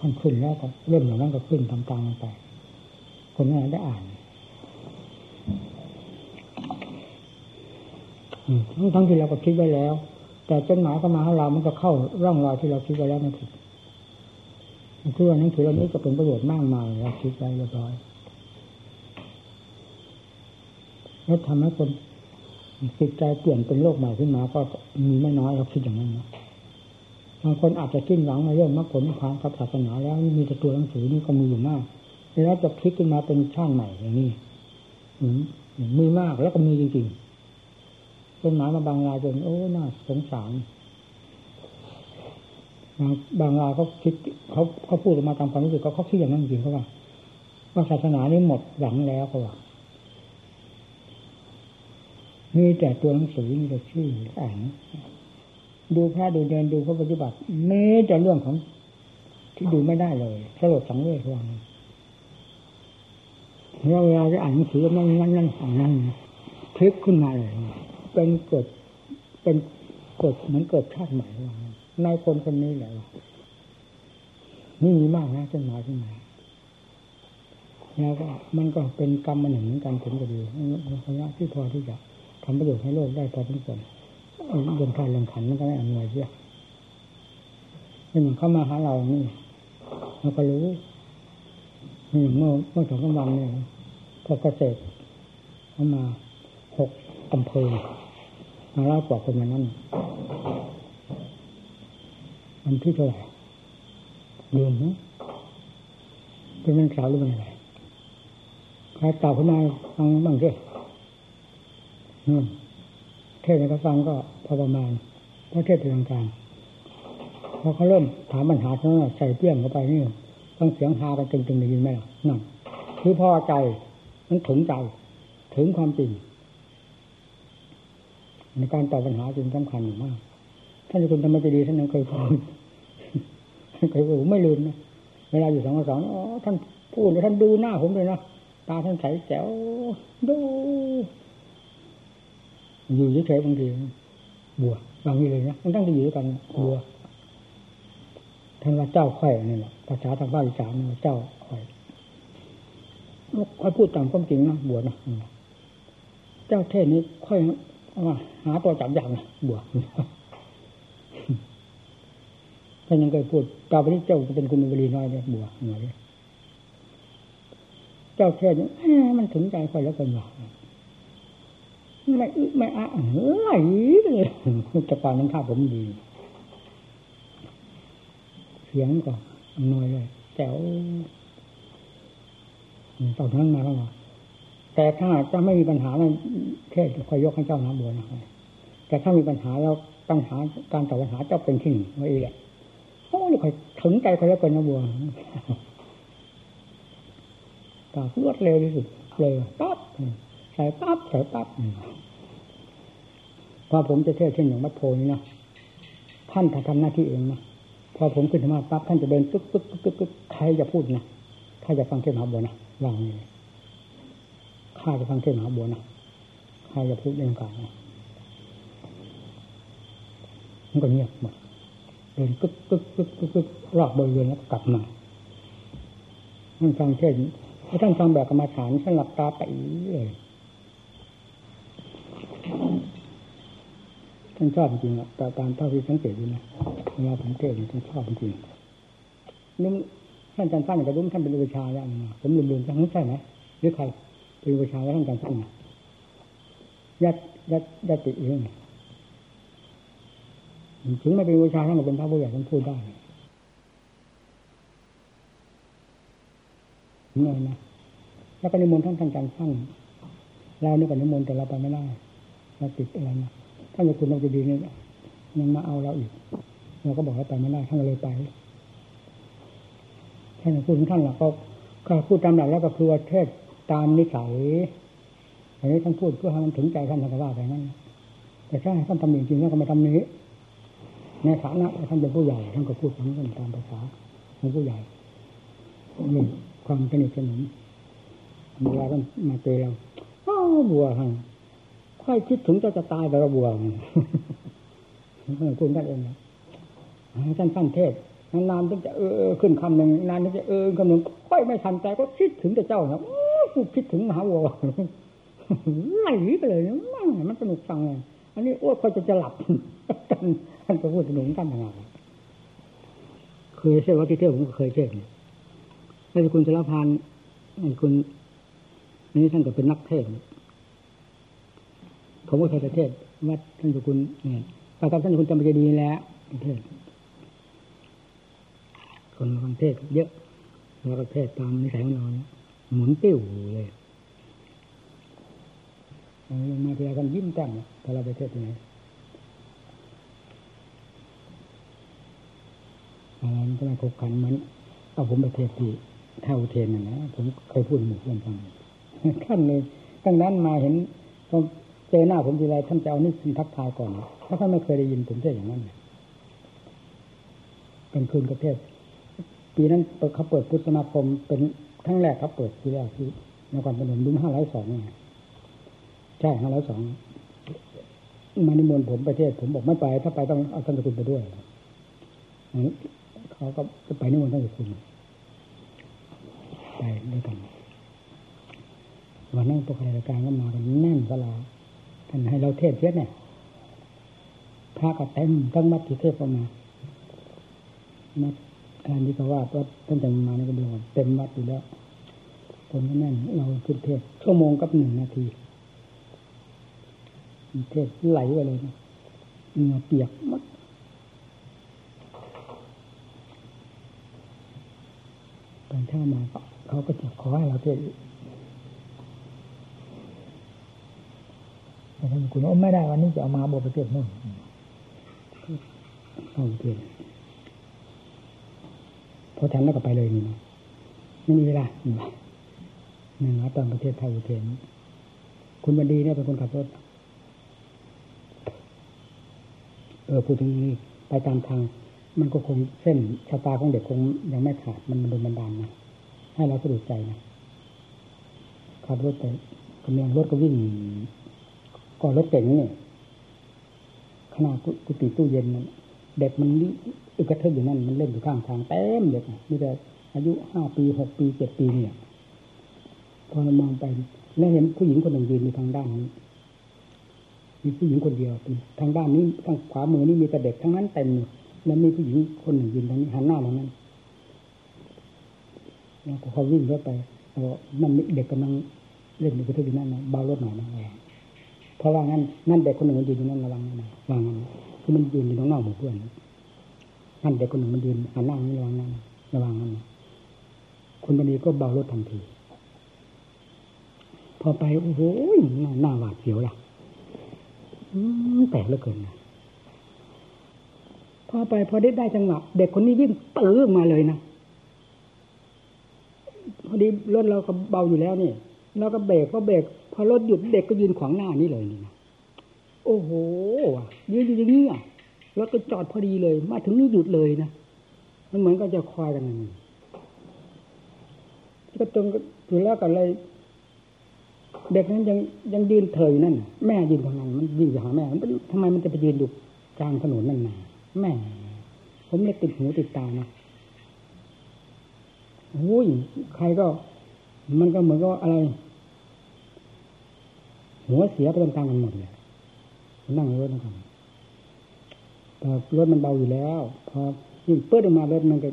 มันขึ้นแล้วก็เริ่มอย่างนั้นก็ขึ้นตามๆไป คนนั้นได้อ่านทั้งทั้งที่เราก็คิดไว้แล้ว แต่จดหมายเข้ามาให้เรามันก็เข้าร่องรอยที่เราคิดไว้แล้วนั่นคือ คือว่าหนังสือเรื่องนี้จะเป็นประโยชน์มากมายเราคิดไว้เรียบร้อยแล้วทำให้คนจิตใจเปลี่ยนเป็นโลกใหม่ขึ้นมา ก็มีไม่น้อยเราคิดอย่างนั้นนะบางคนอาจจะสิ้นหวังในเรื่องมรรคผลนิพพานกับศาสนาแล้วมีแต่ตัวหนังสือนี่ก็มีอยู่มากแล้วจะพลิกขึ้นมาเป็นช่างใหม่อย่างนี้มีมากแล้วก็มีจริงๆจนหมามาบางรายจนโอ้น่าสงสาร บางบางรายเขาคิดเขาเขาพูดออกมาตามความรู้สึกเขาเขาคิดอย่างนั้นจริงเขาว่าว่าศาสนานี้หมดหวังแล้วเขาว่ามีแต่ตัวหนังสือมีแต่ชื่ออ่านดูพระดูเดินดูพระปฏิบัติเม้แต่เรื่องของ ที่ดูไม่ได้เลยสลดสังเวชวังเราเวลาจะอ่านหนังสือนั่นนั่นนั่นอ่านนั่นพลิกขึ้นมาเลยเป็นเกิดเป็นเกิดเหมือนเกิดชาติใหม่ ในคนคนนี้แหละนี่มีมากนะจนมาขึ้นมาแล้วก็มันก็เป็นกรรมมันหนึ่งเหมือนกันผลก็ดีระยะที่พอที่จะทำประโยชน์ให้โลกได้พอสมควรเดินทางลงขันมันก็ไม่อำนวยเยอะนอย่างเข้ามาหาเรานี่เราก็รู้นี่เมื่อเมื่อสองวันเนี่ยพอเกษตรเข้ามาหกอำเภอมาเล่าปอกคนอย่านั้น มันที่เท่าไหร่ลืมนะเป็นวันเสาร์หรือวันอะไรใครตอบขึ้นมาฟังบ้างสินู่นเทศในกระฟังก็พอประมาณพราะเทศเป็นทางการพอเขาเริ่มถามปัญหาเขาใส่เปี้ยงเข้าไปนี่ต้องเสียงฮากันตึงๆได้ยินไหมล่ะนั่นคือพอใจมันถึงใจถึงความจริงในการตอบปัญหาจริงสำคัญมาก ท่านคุณธรรมจดีท่านยังเคยพูด เคยพูดไม่ลืมนะเวลาอยู่สองสองอ๋อท่านพูดท่านดูหน้าผมเลยนะตาท่านใสแจ๋วดู อยู่เฉยๆบางทีบัวบางทีเลยนะมันต้องไปอยู่ด้วยกันบัวท่านว่าเจ้าไข่อยนี่แหละภาษาทางภาคอีสานเจ้าไข่อยค่อยพูดตามความจริงนะบัวนะเจ้าเทศนี้ค่อยว่าหาตัวจับอย่างนะบัว ท่านยังเคยพูดต่อไปนี้เจ้าจะเป็นคุณบรีน้อยเลยบัวหน่อยเจ้าเทศนี้มันถึงใจคอยแล้วกันว่าไม่ไม่อะไหลเลยจะปานนั้นข้าผมดีเสียงก็อำนวยเลยแจ๋วตอนนั้นมาแล้วแต่ถ้าจะไม่มีปัญหามันเทศคอยยกให้เจ้าน้ำบัวนะแต่ถ้ามีปัญหาแล้วปัญหาการตอบปัญหาเจ้าเป็นที่หนึ่งไว้เอง โอ้ยคอยถึงใจคอยแล้วเป็นน้ำบัวตาลวดเร็วที่สุดเลยปั๊บใส่ปั๊บใส่ปั๊บพอผมจะเทศเช่นอย่างวัดโพนี่นะท่านถ้าทำหน้าที่เองนะพอผมขึ้นธรรมะปั๊บท่านจะเดินปึ๊กปึ๊กปึ๊กปึ๊กใครจะพูดนะใครจะฟังเทศมหาบัวนะวางนี่ข้าจะฟังเทศมหาบัวนะใครจะพูดเรื่องการนะมันก็เงียบหมด เดินกึกกึกกึกกึกกึกรอบบริเวณแล้วกลับมาท่านฟังเทศถ้าท่านฟังแบบกรรมฐานท่านหลับตาไปเลยท่านชอบจริงๆแต่ตามเท่าที่สังเกตดูนะเวลาผมเทศท่านชอบจริงนุ่มท่านอาจารย์สั้นกับนุ่มท่านเป็นอุปชาแล้วผมลืมๆท่านไม่ใช่ไหมหรือใครเป็นอุปชาแล้วท่านอาจารย์สั้นยัดยัดยัดติเอง ถึงไม่เป็นวิชาท่านก็เป็นพระผู้ใหญ่ท่านพูดได้เงินนะแล้วก็นิมนต์ท่านทางการสร้างเราเนี่ยก็นิมนต์แต่เราไปไม่ได้เราติดอะไรนะท่านจะคุณเราจะดีเนี่ยยังมาเอาเราอีกเราก็บอกว่าไปไม่ได้ท่านก็เลยไปท่านพูดถึงท่านหลักก็ก็พูดตามหลักแล้วก็คือว่าเทศตามนิสัยอันนี้ท่านพูดเพื่อให้มันถึงใจท่านท่านก็ว่าไปงั้นแต่ถ้าท่านทำจริงๆแล้วก็มาทำนี้ ในฐานะท่านเป็นผู้ใหญ่ท่านก็พูดของท่านตามภาษาของผู้ใหญ่นี่ความสนิทสนมเวลาท่านมาเจอเราอ้าวบัวท่านค่อยคิดถึงจะจะตายแต่เราบัวท่านคุณท่านเองนะท่านสั้นเทศนานๆถึงจะเออขึ้นคำหนึ่งนานถึงจะเออคำหนึ่งค่อยไม่ทันใจก็คิดถึงแต่เจ้านะคิดถึงมหาวัวไหลไปเลยมันสนุกฟังเลยอันนี้โอ้ค่อยจะจะหลับกัน ท่านก็พูดถึงท่านทางานเคยเชื่อว่าที่เที่ยวผมก็เคยเชื่อเนี่ยให้คุณสารพันให้คุณนี่ท่านก็เป็นนักเทศผมก็เคยไปเทศวัดท่านคุณเนี่ยปากกับท่านคุณจำเป็นดีแล้วเทศคนฟังเทศเยอะเราก็เทศตามนิสัยของเราหมุนติ้วเลยมาทีไรกันยิ้มแจ่มพอเราไปเทศที่ไหนอะไร มันก็ไม่คบขันเหมือนเอาผมไปเทศที่เท่าเทนนะนะผมเคยพูดหมู่เพื่อนฟังท่านเลยตั้งนั้นมาเห็นพอเจอหน้าผมทีไรท่านจะเอานิสินทักทายก่อนถ้าท่านไม่เคยได้ยินผมเทศอย่างนั้นเป็นคืนกระเทศปีนั้นเขาเปิดพุทธสมาคมเป็นครั้งแรกเขาเปิดทีแรกที่นครพนมดุมห้าร้อยสองใช่ห้าร้อยสองมานิมนต์ผมไปเทศผมบอกไม่ไป ถ้าไปต้องเอาท่านสกุลไปด้วย เขาก็ไปนิมนต์ท่านสกุลไปด้วยกันวันนั้นปกติการก็มากันแน่นสลาท่านให้เราเทศเยอะเนี่ยพระก็เต็มตั้งมัดที่เทศประมามัดการที่เขาว่าว่าท่านจะมาในกระดอนเต็มมัดอยู่แล้วคนก็แน่นเราขึ้นเทศชั่วโมงกับหนึ่งนาทีเทศไหลไปเลยนะเหงื่อเปียกมัด ตอนท่ามาเขาก็จะขอให้เราเทศแต่ท่านคุณโอ้ไม่ได้วันนี้จะเอามาบวชประเทศนู่นเอาเทศพอฉันแล้วก็ไปเลยนี่นะไม่มีเวลานี่นะตอนประเทศไทยอุเทนคุณบันดีเนี่ยเป็นคนขับรถ เออพูดถึงนี้ไปตามทาง มันก็คงเส้นชะตาของเด็กคงยังไม่ขาดมันมันโดนบันดาลนะให้เราสะดุดใจนะขับรถไปกำลังรถก็วิ่งก่อนรถเก๋งนี่ขนาดกุฏิตู้เย็นนั้นเด็กมันอึกระเทิบอยู่นั่นมันเล่นอยู่ข้างทางเต็มเด็กมีแต่อายุห้าปีหกปีเจ็ดปีเนี่ยพอเรามองไปแล้วเห็นผู้หญิงคนหนึ่งยืนอยู่ทางด้านนี้มีผู้หญิงคนเดียวทางด้านนี้ทางขวามือนี่มีแต่เด็กทั้งนั้นเต็ม แล้วมีผู้หญิงคนหนึ่งยืนทางนี้หันหน้าทานั้นแล้วเขาวิ่งเข้าไปเรานั่นเด็กกำลังเล่นอยู่ที่นั่นนะเบารถหน่อยนะเพราะว่างั้นนั่นเด็กคนหนึ่งมันยืนอยู่นั่นระวังนะวางงั้นคือมันยืนอยู่ตรงหนอกหมู่เพื่อนนั่นเด็กคนหนึ่งมันยืนหันหน้านี่ระวังนั่นระวังนั่นคุณบดีก็เบารถทันทีพอไปโอ้โหหน้าหวาดเสียวล่ะแปลกเหลือเกินนะ พอไปพอได้ได้จังหวะเด็กคนนี้วิ่งตื้อมาเลยนะพอดีรถเราก็เบาอยู่แล้วนี่เราก็เบรกพอเบรกพอรถหยุดเด็กก็ยืนขวางหน้านี่เลยนี่นะโอ้โหยืนอยู่อย่างนี้อะรถก็จอดพอดีเลย มาถึงนี่หยุดเลยนะมันเหมือนก็จะคอยกันนี่ก็ตรงอยู่แล้วกันเลยเด็กนั้นยังยังยืนเถยนั่นแม่ยืนตรงนั้นมันยืนอยู่หาแม่มันทำไมมันจะไปยืนอยู่กลางถนนนั่นนา แม่ผมเลยติดหูติดตานะอุ้ยใครก็ มันก็เหมือนกับอะไร หัวเสียไปตามๆกันหมดเลยนั่งรถนะครับแต่รถมันเบาอยู่แล้ว พอยิ่งเปิดออกมารถมันก็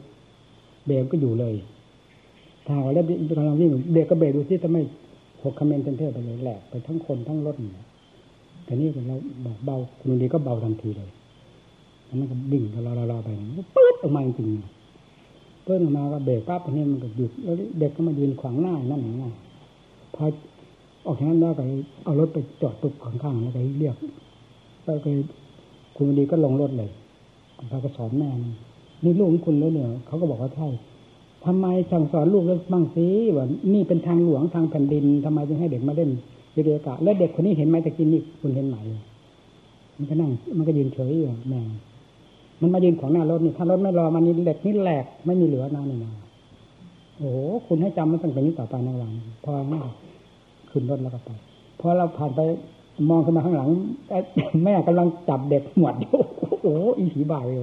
เบรกก็อยู่เลยถ้าว่าแล้วกำลังวิ่งเบรกก็เบรกดูซิทำไมหกคอมเมนต์เทนเทอร์ไปเลยแหลกไปทั้งคนทั้งรถเนี่ยแต่นี่เราเบาคุณดีก็เบาทันทีเลย มันก็ดิ่งเราเราเราไปเปิดออกมาจริงๆเปิดออกมาก็เบรกปั๊บอันนี้มันก็หยุดแล้วเด็กก็มายืนขวางหน้านั่นอย่างพอออกจากนั้นแล้วก็เอารถไปจอดตุ๊บข้างๆแล้วก็เรียกแล้วก็คุณดีก็ลงรถเลยพาก็สอนแม่นี่ลูกของคุณแล้วเนี่ยเขาก็บอกว่าใช่ทำไมสั่งสอนลูกแล้วบ้างสิว่านี่เป็นทางหลวงทางแผ่นดินทำไมจึงให้เด็กมาเล่นเรียกะแล้วเด็กคนนี้เห็นไหมตะกี้นี่คุณเห็นไหมมันก็นั่ง มันก็ยืนเฉยอยู่แม่ มันมายืนของหน้ารถนี่ถ้ารถไม่รอมันนี่เด็กนี่แหลกไม่มีเหลือนานี่นาโอ้โหคุณให้จำมันตั้งแต่นี้ต่อไปในวันพอหน้าขึ้นรถแล้วก็ไปพอเราผ่านไปมองขึ้นมาข้างหลังแม่กำลังจับเด็กหวดอยู่โอ้โหอีผีบ่ายเลย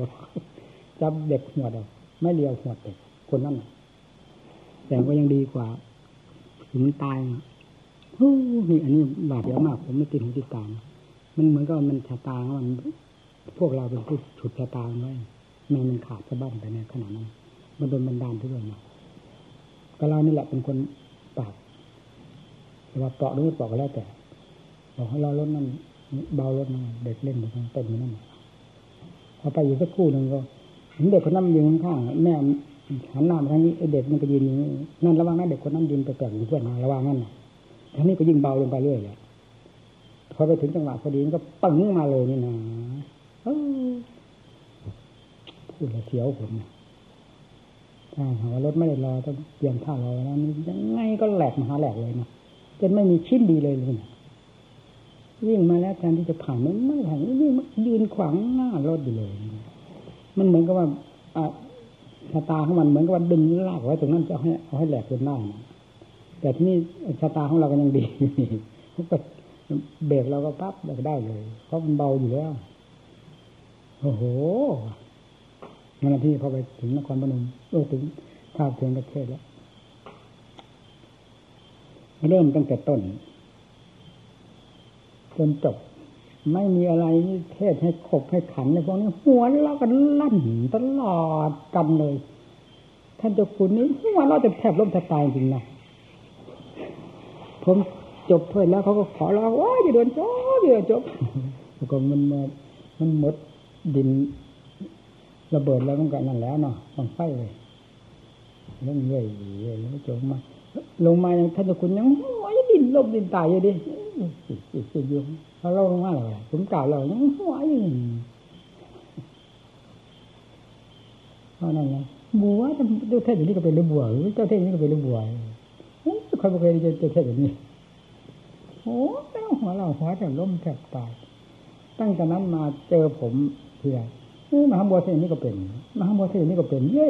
จับเด็กหวดอะไม่เลียวหวดเด็กคนนั้นแต่ก็ยังดีกว่าถึงตายนี่อันนี้บาดเยอะมาก ผมไม่ติดหูติดตามมันเหมือนกับมันชะตามัน พวกเราเป็นผู้ฉุดชะตาไว้แม่มันขาดสะบั้นไปในขณะนั้น มันโดนบันดาลทุกอย่างมาก็เรานี่แหละเป็นคนปากแต่ว่าเปาะหรือไม่เปาะก็แล้วแต่ บอกให้เราลดนั่นเบารถนั่นเด็กเล่นอยู่ตรงต้นนั่นพอไปอยู่สักครู่หนึ่งก็เห็นเด็กคนนั้นยืนข้างแม่หันหน้ามาทางนี้เด็กมันก็ยืนอยู่นั่นระวังนะเด็กคนนั้นยืนไปแปลกอยู่เพื่อนระวังนั่นน่ะทางนี้ก็ยิ่งเบาลงไปเรื่อยแหละพอไปถึงจังหวะพอดีมันก็ปังมาเลยนี่นะ พูดแล้วเสียวผมนะถ้าหารถไม่ได้รอต้องเตรียมท่ารอแล้วนี่ยังไงก็แหลกมหาแหลกเลยนะจนไม่มีชิ้นดีเลยเลยนะวิ่งมาแล้วแทนที่จะผ่านมันไม่ผ่านวิ่งยืนขวางหน้ารถอยู่เลย มันเหมือนกับว่าอ่าชะตาของมันเหมือนกับว่าดึงลากไว้ตรงนั้นจะให้เอาให้แหลกจนได้นะแต่ที่นี่ชะตาของเราก็ยังดีเขาก็เบรกเราก็ปั๊บเบรกได้เลย เพราะมันเบาอยู่แล้ว โอ้โหนาทีพอไปถึงนครพนมโอ้ถึงข้าวเทียงประเทศแล้วเริ่มตั้งแต่ต้นจนจบไม่มีอะไรเทศให้ขบให้ขันในพวกนี้หัวเรากันลั่นตลอดกันเลย ท่านเจ้าคุณนี่หัวเราจะแทบล้มแทบตายจริงนะผมจบเพื่อนแล้วเขาก็ขอร้องว่าอย่าโดนจบอย่าจบแล้วก็มันมันหมด ดินระเบิดแล้วมันก็นั่นแล้วเนาะต้องไฟเลยเรื่องเย่ยแล้วจบมา ลงมาอย่างท่านเจ้าคุณยังหัวดินลมดินตายอยู่ดิสิอยู่เขาเล่าลงมาเลยผมกล่าวเรายังหัวอยู่เพราะนั่นไงบัวเจ้าเทศอย่างนี้ก็เป็นเรื่องบัวเจ้าเทศอย่างนี้ก็เป็นเรื่องบัวใครบอกเคยเจอเจ้าเทศแบบนี้โอ้แต้หัวเราหัวแต่ล้มแทบตาย ตั้งแต่นั้นมาเจอผม เพื่อมหาบัวเทศนี้ก็เป็นมหาบัวเทศนี้ก็เป็นเย่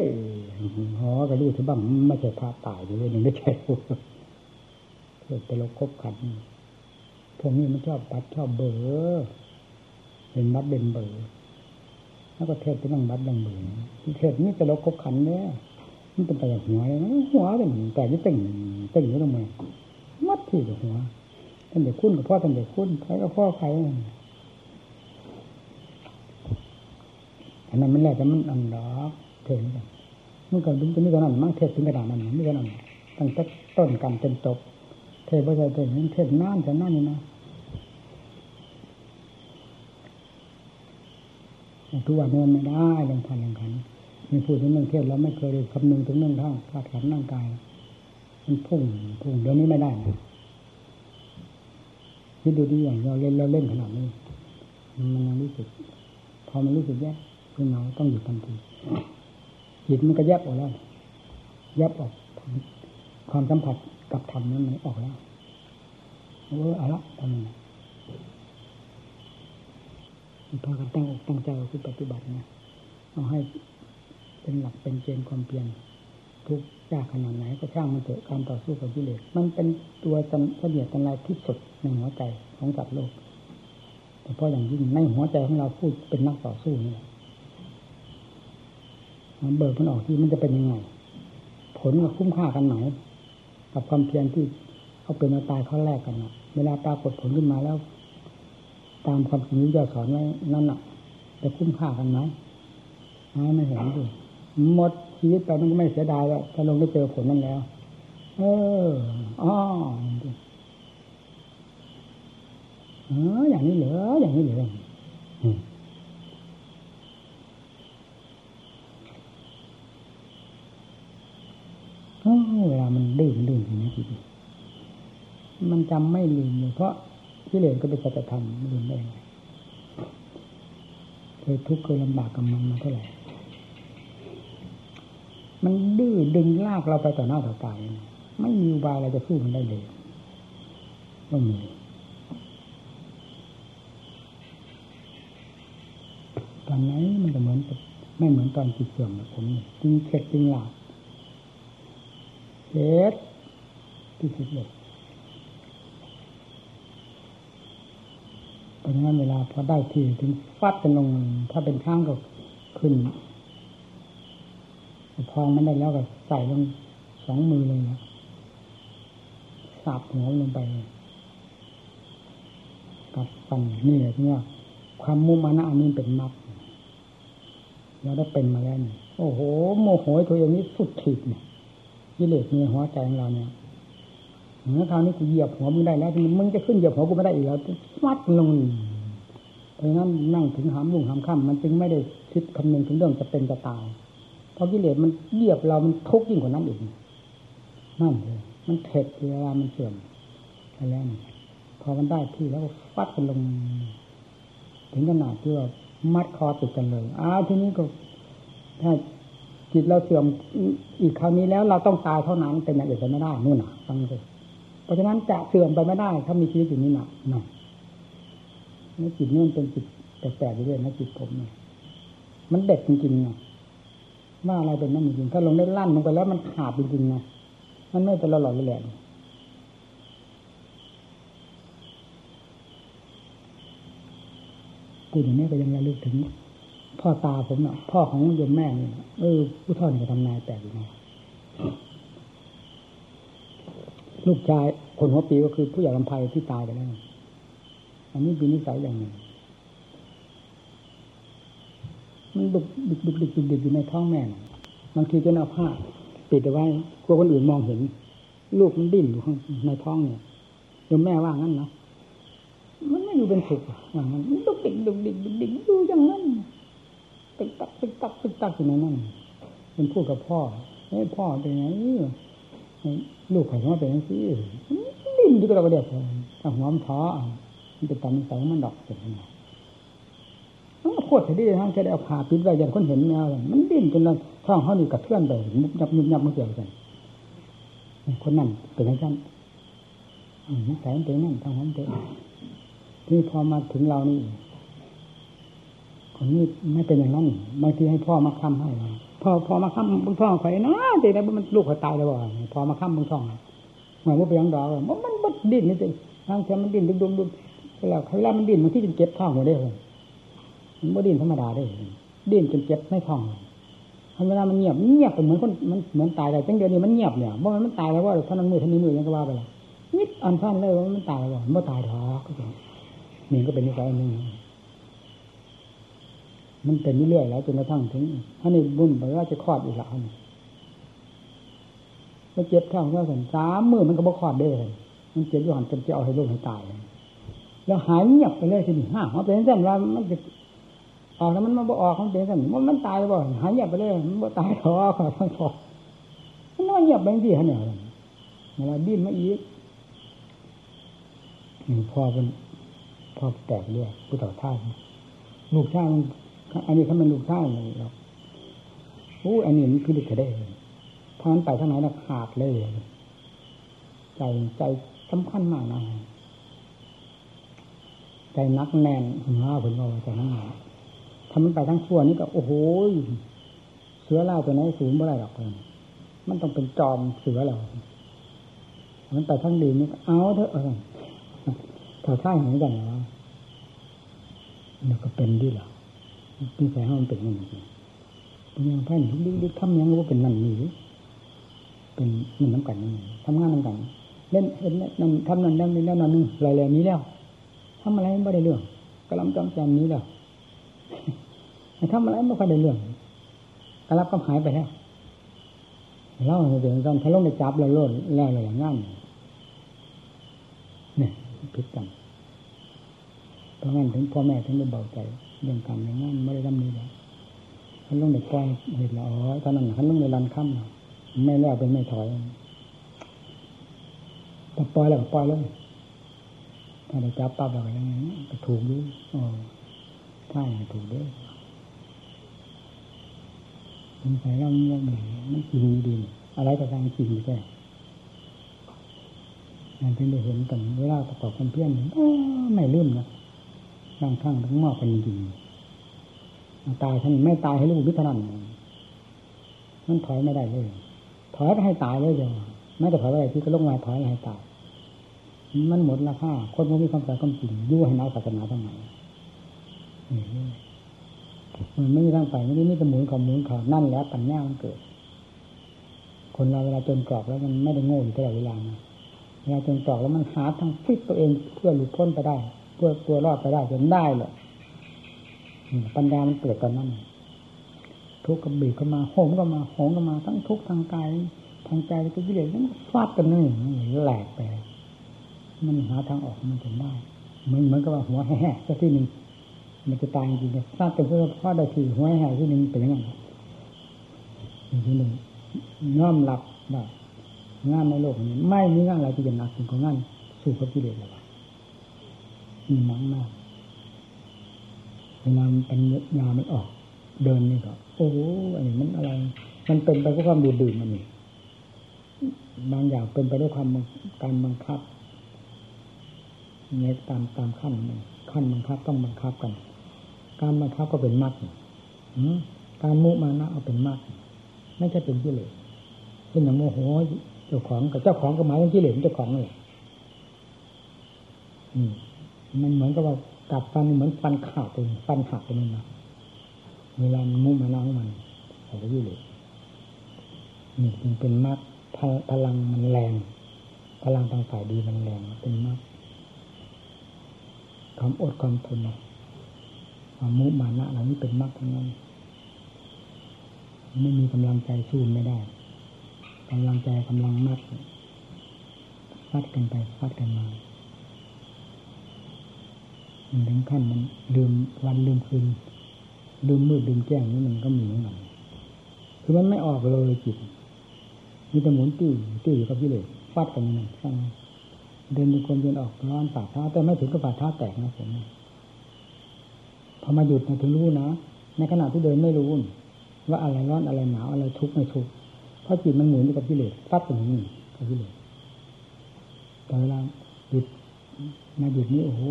หอก็รู้ที่บ้างไม่ใช่พาตายเลยยังไม่ใช่พวกเกิดไปเราคบขันพวกนี้มันชอบปัดชอบเบอร์เป็นบัดเป็นเบอร์แล้วก็เทศไปนั่งบัดนั่งเบอร์เทศนี้แต่เราคบขันเนี่ยมันเป็นแต่อย่างหัวเลยหัวเป็นแต่นี่เต่งต่งอยู่ตรงไหนมัดที่หัวท่านเด็กคุ้นกับพ่อท่านเด็กคุ้นใครกับพ่อใคร อันนั้นมันแหละแต่มันอันดอกเทนกันมันก็ถึงจะมีกระนั้นมั่งเทศถึงกระดานนั้นไม่กระนั้นตั้งแต่ต้นกันจนจบเทศว่าจะเทศนั้นเทศน่านแต่น่านนี่นะทุกวันนี้ไม่ได้เรื่องพันเรื่องขันมีพูดถึงเรื่องเทศแล้วไม่เคยคำนึงถึงเรื่องท่าธาตุขันร่างกายมันพุ่งพุ่งเดี๋ยวนี้ไม่ได้คิดดูดีอย่างเราเล่นเราเล่นขนาดนี้ มันยังรู้สึก พอมันรู้สึกแย กขึ้นมาต้องหยุดทันทีจิตมันก็แยกออกแล้วแยกออกความสัมผัสกับธรรมนั้นออกแล้วเออเอาละทำไงพากันตั้งอกตั้งใจคือปฏิบัตินะเอาให้เป็นหลักเป็นเกณฑ์ความเพียรทุกยากขนาดไหนก็ช่างมันเถอะการต่อสู้กับกิเลสมันเป็นตัวเสียดตันไรที่สุดในหัวใจของสัตว์โลก แต่เพราะอย่างยิ่งในหัวใจของเราพูดเป็นนักต่อสู้นี่ มันเบิกมันออกที่มันจะเป็นยังไง ผลกับคุ้มค่ากันไหนกับความเพียรที่เขาเป็นมาตายเขาแลกกันนะเวลาปรากฏผลขึ้นมาแล้ว ตามความจริงที่สอนไว้นั่นน่ะ จะคุ้มค่ากันไหมไม่เห็นดิหมดชีวิตไปมันก็ไม่เสียดายแล้วถ้าลงได้เจอผลนั้นแล้ว เอออ๋อเอออย่างนี้เหรออย่างนี้เหรอ เวลามันดื้อดื้อย่างนี้จริงมันจำไม่ลืมเลยเพราะที่เหลือก็เป็นสัจธรรมลืมได้ไงเคยทุกข์เคยลำบากกับมันมาเท่าไหร่มันดื้อดึงลากเราไปต่อหน้าต่อตาไม่มีอุบายอะไรจะสู้มันได้เลยไม่มีตอนไหนมันจะเหมือนไม่เหมือนตอนจิตเสื่อมแบบผมจริงเข็ดจริงหลาบ เข็ดที่สุดเลยเพราะฉะนั้นเวลาพอได้ที่ถึงฟัดกันลง ถ้าเป็นข้างก็ขึ้นพองมันได้แล้วก็ใส่ลงสองมือเลยนะสับหัวลงไปกับฟันนี่แหละที่ว่าความมุมานะอันนี้เป็นมัดเราได้เป็นมาแล้วนี่โอ้โห โมโหตัวเองนี้สุดขีดเนี่ย กิเลสในหัวใจของเราเนี่ยเมื่อคราวนี้กูเหยียบหัวมึงได้แล้วมึงจะขึ้นเหยียบหัวกูไม่ได้อีกแล้วฟัดลงเพราะงั้นนั่งถึงหามลุ่งหามค่ำมันจึงไม่ได้คิดคำนึงถึงเรื่องจะเป็นจะตายเพราะกิเลสมันเหยียบเรามันทุกข์ยิ่งกว่านั้นอีกนั่นเลยมันเผ็ดเวลามันเสื่อมไปแล้วพอมันได้ที่แล้วฟัดกันลง ถึงขนาดที่ว่ามัดคอติดกันเลยอ้าวทีนี้ก็ถ้า จิตเราเสื่อมอีกคราวนี้แล้วเราต้องตายเท่านั้นเป็นอย่างอื่นไปไม่ได้นู่นน่ะฟังเลยเพราะฉะนั้นจะเสื่อมไปไม่ได้ ถ้ามีชีวิตอยู่นี่น่ะนี่จิตนี่มันเป็นจิตแปลกๆเรื่อยนะจิตผมเนี่ยมันเด็ดจริงๆนะว่าอะไรเป็นนั่นจริงถ้าลงได้ลั่นลงไปแล้วมันขาดจริงๆนะมันไม่เป็นหลอดๆแหลมพูอย่างนี้ก็ยังระลึกถึง พ่อตาผมเนาะพ่อของโยมแม่เนี่ยเออผู้ท่อนก็ทำนายแปลกอยู่นะลูกชายคนหัวปีก็คือผู้ใหญ่ลำไพที่ตายไปแล้วอันนี้เป็นนิสัยอย่างหนึ่งมันดุกดิกดุกดิกดุกดิกอยู่ในท้องแม่บางทีจะเอาผ้าปิดเอาไว้กลัวคนอื่นมองเห็น ลูกมันดิ้นอยู่ในท้องเนี่ยโยมแม่ว่างั้นนะมันไม่อยู่เป็นสุขอย่างนั้นดุกดิกดุกดิกดุกดิกอยู่อย่างนั้น ตึกตักตึกตักตึกตักอยู่ในนั้นเป็นพูดกับพ่อเฮ้พ่อเป็นไงลูกไข่ของเป็นยังซี่ดิ้นที่กระเดียดถ้าหัวมันท้อมันเป็นตามนิสัยมันดอกเป็นยังไงโคตรดีทั้งจะได้เอาผ่าปิดไว้อย่างคนเห็นแมวมันดิ้นจนเราท้องเขานี่กระเทือนไปมุบยับมุบยับมันเกี่ยวกันคนนั้นเป็นย่างนั้นนิสัยมันเป็นนั่นทางหัวมันเป็นที่พอมาถึงเรานี่ คนนี้ไม่เป็นอย่างนั้นบางทีให้พ่อมาค้ำให้พ่อพ่อมาค้ำบึงท้องข่นะแต่แล้วมันลูกเขาตายแล้วบ่พอมาค้ำบึงท้องเหมือนว่าไปยังดอกมันมันมันดิ้นนี่จริงทางแค่มันดิ้นดุมดุมดุมแล้วเวลามันดิ้นมันที่จนเจ็บท้องหมดเลยมันไม่ดิ้นธรรมดาได้ดิ้นจนเจ็บไม่ท้องเวลามันเงียบเงียบไปเหมือนคนมันเหมือนตายแต่ตั้งเดียวนี้มันเงียบเนี่ยเพราะมันตายแล้วว่าท่านั้นมือท่านี้มือยังก็ว่าไปแล้วนิดอันท่านเลยว่ามันตายแล้วมันตายท้อก็เป็นนี่ก็เป็นนิสัยหนึ่ง มันเป็นเรื่อยๆแล้วจนกระทั่งถึงท่านี่บุญไปว่าจะคลอดอีกแล้วนี่แล้วเจ็บท้องว่าสันสามมือมันก็บ่คลอดได้เลยมันเจ็บอยู่หันจนจะเอาให้ลูกให้ตายแล้วหายเงียบไปเลยทีนี้ห้าเขาเป็นเส้นว่ามันจะออกแล้วมันมาบ่ออกเขาเป็นเส้นมันมันตายบ่หายเงียบไปเลยมันบ่ตายท้อขอทั้งพอมันนอนเงียบไปที่ฮะเนี่ยเวลาดิ้นมาอีกพ่อเป็นพ่อแตกเลือดผู้ต่อท่าลูกชายมัน อันนี้เขาเป็นลูกชายเลยหรอกโอ้อันนี้มันคือเด็กได้เพราะนั้นไปทางไหนนะขาดเลย ใจใจสำคัญมากนะใจนักแน่นห้าผลเราใจนักแน่นทำมันไปทั้งชั่วนี่ก็ โอ้โหเสือเล่าตัวไหนสูงเมื่อไรหรอกเลยมันต้องเป็นจอมเสือเรามันไปทั้งดีนี่เอาเถอะเออถ้าท่าเหมือนกันนะนี่ก็เป็นดีหรอ ที่แท้มันเป็นย่างนี้เป็นยังไงดึกๆทำยังว่าเป็นนั่นนี่เป็นมันน้ำกันนี่ทำงานน้ำกันเล่นเห็นนั่นทำนั่นนั่นนี่แล้วนั่นนึงรายแรงนี้แล้วทำอะไรไม่ได้เรื่องกระลำจำจำนี้แล้วทำอะไรไม่ค่อยได้เรื่องกระลับก็หายไปแล้วเล่าเดี๋ยวกันถ้าลงในจับแล้วโลดแล้วอะไรอย่างงั้นเนี่ยพิดกันเพราะงั้นถึงพ่อแม่ถึงได้เบาใจ เรื่องการอย่างนั้นไม่ได้ทำนี้แล้วเขาลงในปล่อยเห็นล้วอ๋อตอนนั้นเขาลงในรันค่ำไม่แล้วเป็นไม่ถอยแต่ปล่อยแล้วก็ปล่อยแล้วถ้าได้จับปั๊บแล้วก็ยังไงก็ถูกด้วยอ๋อถ้าถูกด้วยมันใส่เราเงี้ยมันจริงดีอะไรก็ตามจริงแค่งานที่ได้เห็นกันเวลาประกอบความเพียรไม่ลืมนะ บางครั้งทั้งมอบเป็นจริงตายท่านไม่ตายให้ลูกพิจารณามันถอยไม่ได้เลยถอยไปให้ตายเลยเดียวไม่แต่ถอยไปที่ก็ลงมาถอยให้ตาย มันหมดราคาคนไม่มีความสายความจริงยู่ให้เอาศาสนาทำไมมันไม่มีทางไปไม่ได้มีแต่หมุนขอหมุนขานั่นแล้วปัญญามันเกิด คนเราเวลาจนกรอบแล้วมันไม่ได้โง่อยู่ตลอดเวลานะเวลาจนกรอบแล้วมันหาทางฟิตตัวเองเพื่อหลุดพ้นไปได้ เพื่อตัวรอดไปได้จนได้เลยปัญญามันเกิดตอนนั้นทุกข์กับบีบก็มาโหมก็มาโหมก็มา ทั้งทุกข์ทางกายทางใจก็วิเลศมันฟาดกันนี่แหลกไปมันหาทางออกมันจนได้มือนเหมือนกับว่าหัวแห่สักที่หนึ่งมันจะตายจริงๆทราบเป็นเพื่อพ่อได้ทีหัวแห่ที่หนึ่งเป็นยังไงที่หนึ่งน้อมหลับได้งานในโลกนี้ ไม่มีงานอะไรที่จะหนักถึงของงานสู้กับกิเลสเลย มีมังมากเวลาปัญญามันออก เดินนี่ก็โอ้โหอันนี้มันอะไร มันเป็นไปเพราะความดูดื่มมันนี่บางอย่างเป็นไปด้วยความการบังคับเนี่ยตามตามขั้นขั้นบังคับต้องบังคับกัน การบังคับก็เป็นมรรคการมุมานะเอาเป็นมรรคไม่ใช่เป็นกิเลสเช่นอย่างโมโหเจ้าของกับเจ้าของก็หมายถึงกิเลสเจ้าของเลยมั มันเหมือนกับว่ากัดฟันเหมือนฟันขาดไปฟันหักไปนั่นนะเวลามันมุ่งมาล้างมันอะไรอยู่เลยนี่จึงเป็นมากพลังมันแรง พลังทางฝ่ายดีมันแรงเป็นมากความอดความทนความมุมานะเหล่านี้เป็นมากทั้งนั้นไม่มีกำลังใจสู้ไม่ได้กำลังใจกำลังมัดฟัดกันไปฟัดกันมา ถึงขั้นมันลืมวันลืมคืนลืมมืดลืมแจ้งนี่มันก็มีเหมือนกันคือมันไม่ออกเลยจิตมีแต่หมุนตี้ตี้อยู่กับพี่เลยฟาดกันนั่นฟังเดินดูคนเดินออกร้อนฝ่าเท้าแต่ไม่ถึงกับฝ่าเท้าแตกนะผมพอมาหยุดนะถึงรู้นะในขณะที่เดินไม่รู้ ว่าอะไรร้อนอะไรหนาวอะไรทุกข์ไม่ทุกข์เพราะจิตมันหมุนอยู่กับพี่เลยฟาดกันนี่กับพี่เลยแต่เวลาหยุดมาหยุดนี่โอ้โห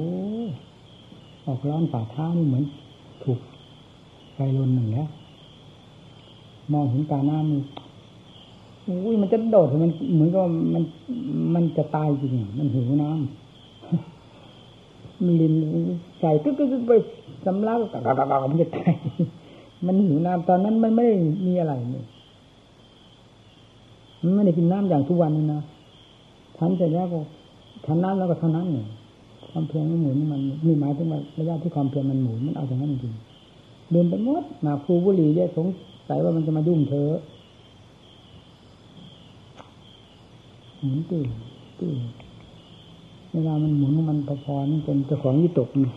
ออกร้อนฝ่าเท้านี่เหมือนถูกไฟลนหนึ่งแล้วมองเห็นกาหน้ามีอุ้ยมันจะโดดมันเหมือนกับมันมันจะตายจริงมันหิวน้ำมันลินใส่กึกกึกไปสำลักกะกะกมันจะตายมันหิวน้ำตอนนั้นมันไม่ได้มีอะไรเลยมันไม่ได้กินน้ำอย่างทุกวันนี่นะฉันเสร็จแล้วก็ฉันน้ำแล้วก็เท่านั้นเนี่ย ความเพียรมันหมุนมันมีหมายถึงว่าระยะที่ความเพียรมันหมุนมันเอาอย่างนั้นจริงเดินไปหมดมาครูบุรีเยอะสงสัยว่ามันจะมายุ่งเธอหมุนตื้อตื้อเวลามันหมุนมันพอๆนี่จนเจ้าของยี่ตกนี่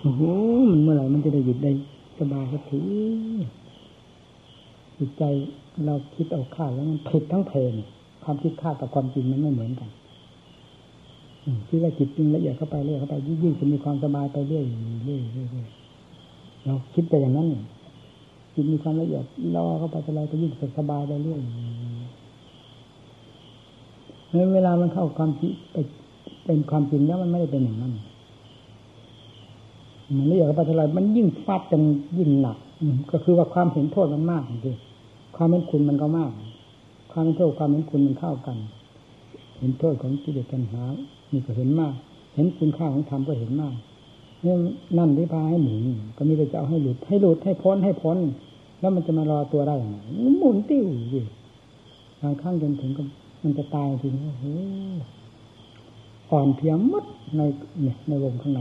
โอ้โหมันเมื่อไหร่มันจะได้หยุดได้สบายสักทีจิตใจเราคิดเอาคาดแล้วมันผิดทั้งเพลนความคิดคาดกับความจริงมันไม่เหมือนกัน คิดว่าจิตจริงละเอียดเข้าไปเรื่อยเข้าไปยิ่งจะมีความสบายไปเรื่อยเรื่อยเรื่อยเราคิดไปอย่างนั้นจิตมีความละเอียดล่อเข้าไปอะไรก็ยิ่งสบายไปเรื่อยเวลามันเข้าความจริงเป็นความจริงแล้วมันไม่ได้เป็นอย่างนั้นมันละเอียดเข้าไปอะไรมันยิ่งฟาดกันยิ่งหนักก็คือว่าความเห็นโทษมันมากจริงความเป็นคุณมันก็มาก ความเป็นโทษความเป็นคุณมันเท่ากัน เห็นโทษของกิเลสปัญหา นี่ก็เห็นมาก เห็นคุณค่าของธรรมก็เห็นมากนี่นั่นที่พาให้หมุนก็มีแต่จะเอาให้หลุดให้หลุดให้พ้นให้พ้น แล้วมันจะมารอตัวได้ยังไงหมุนติ้วอยู่บางครั้งจนถึงก็มันจะตายทีนี้โอ้โหอ่อนเพียงมัดในเนี่ยในวงข้างใน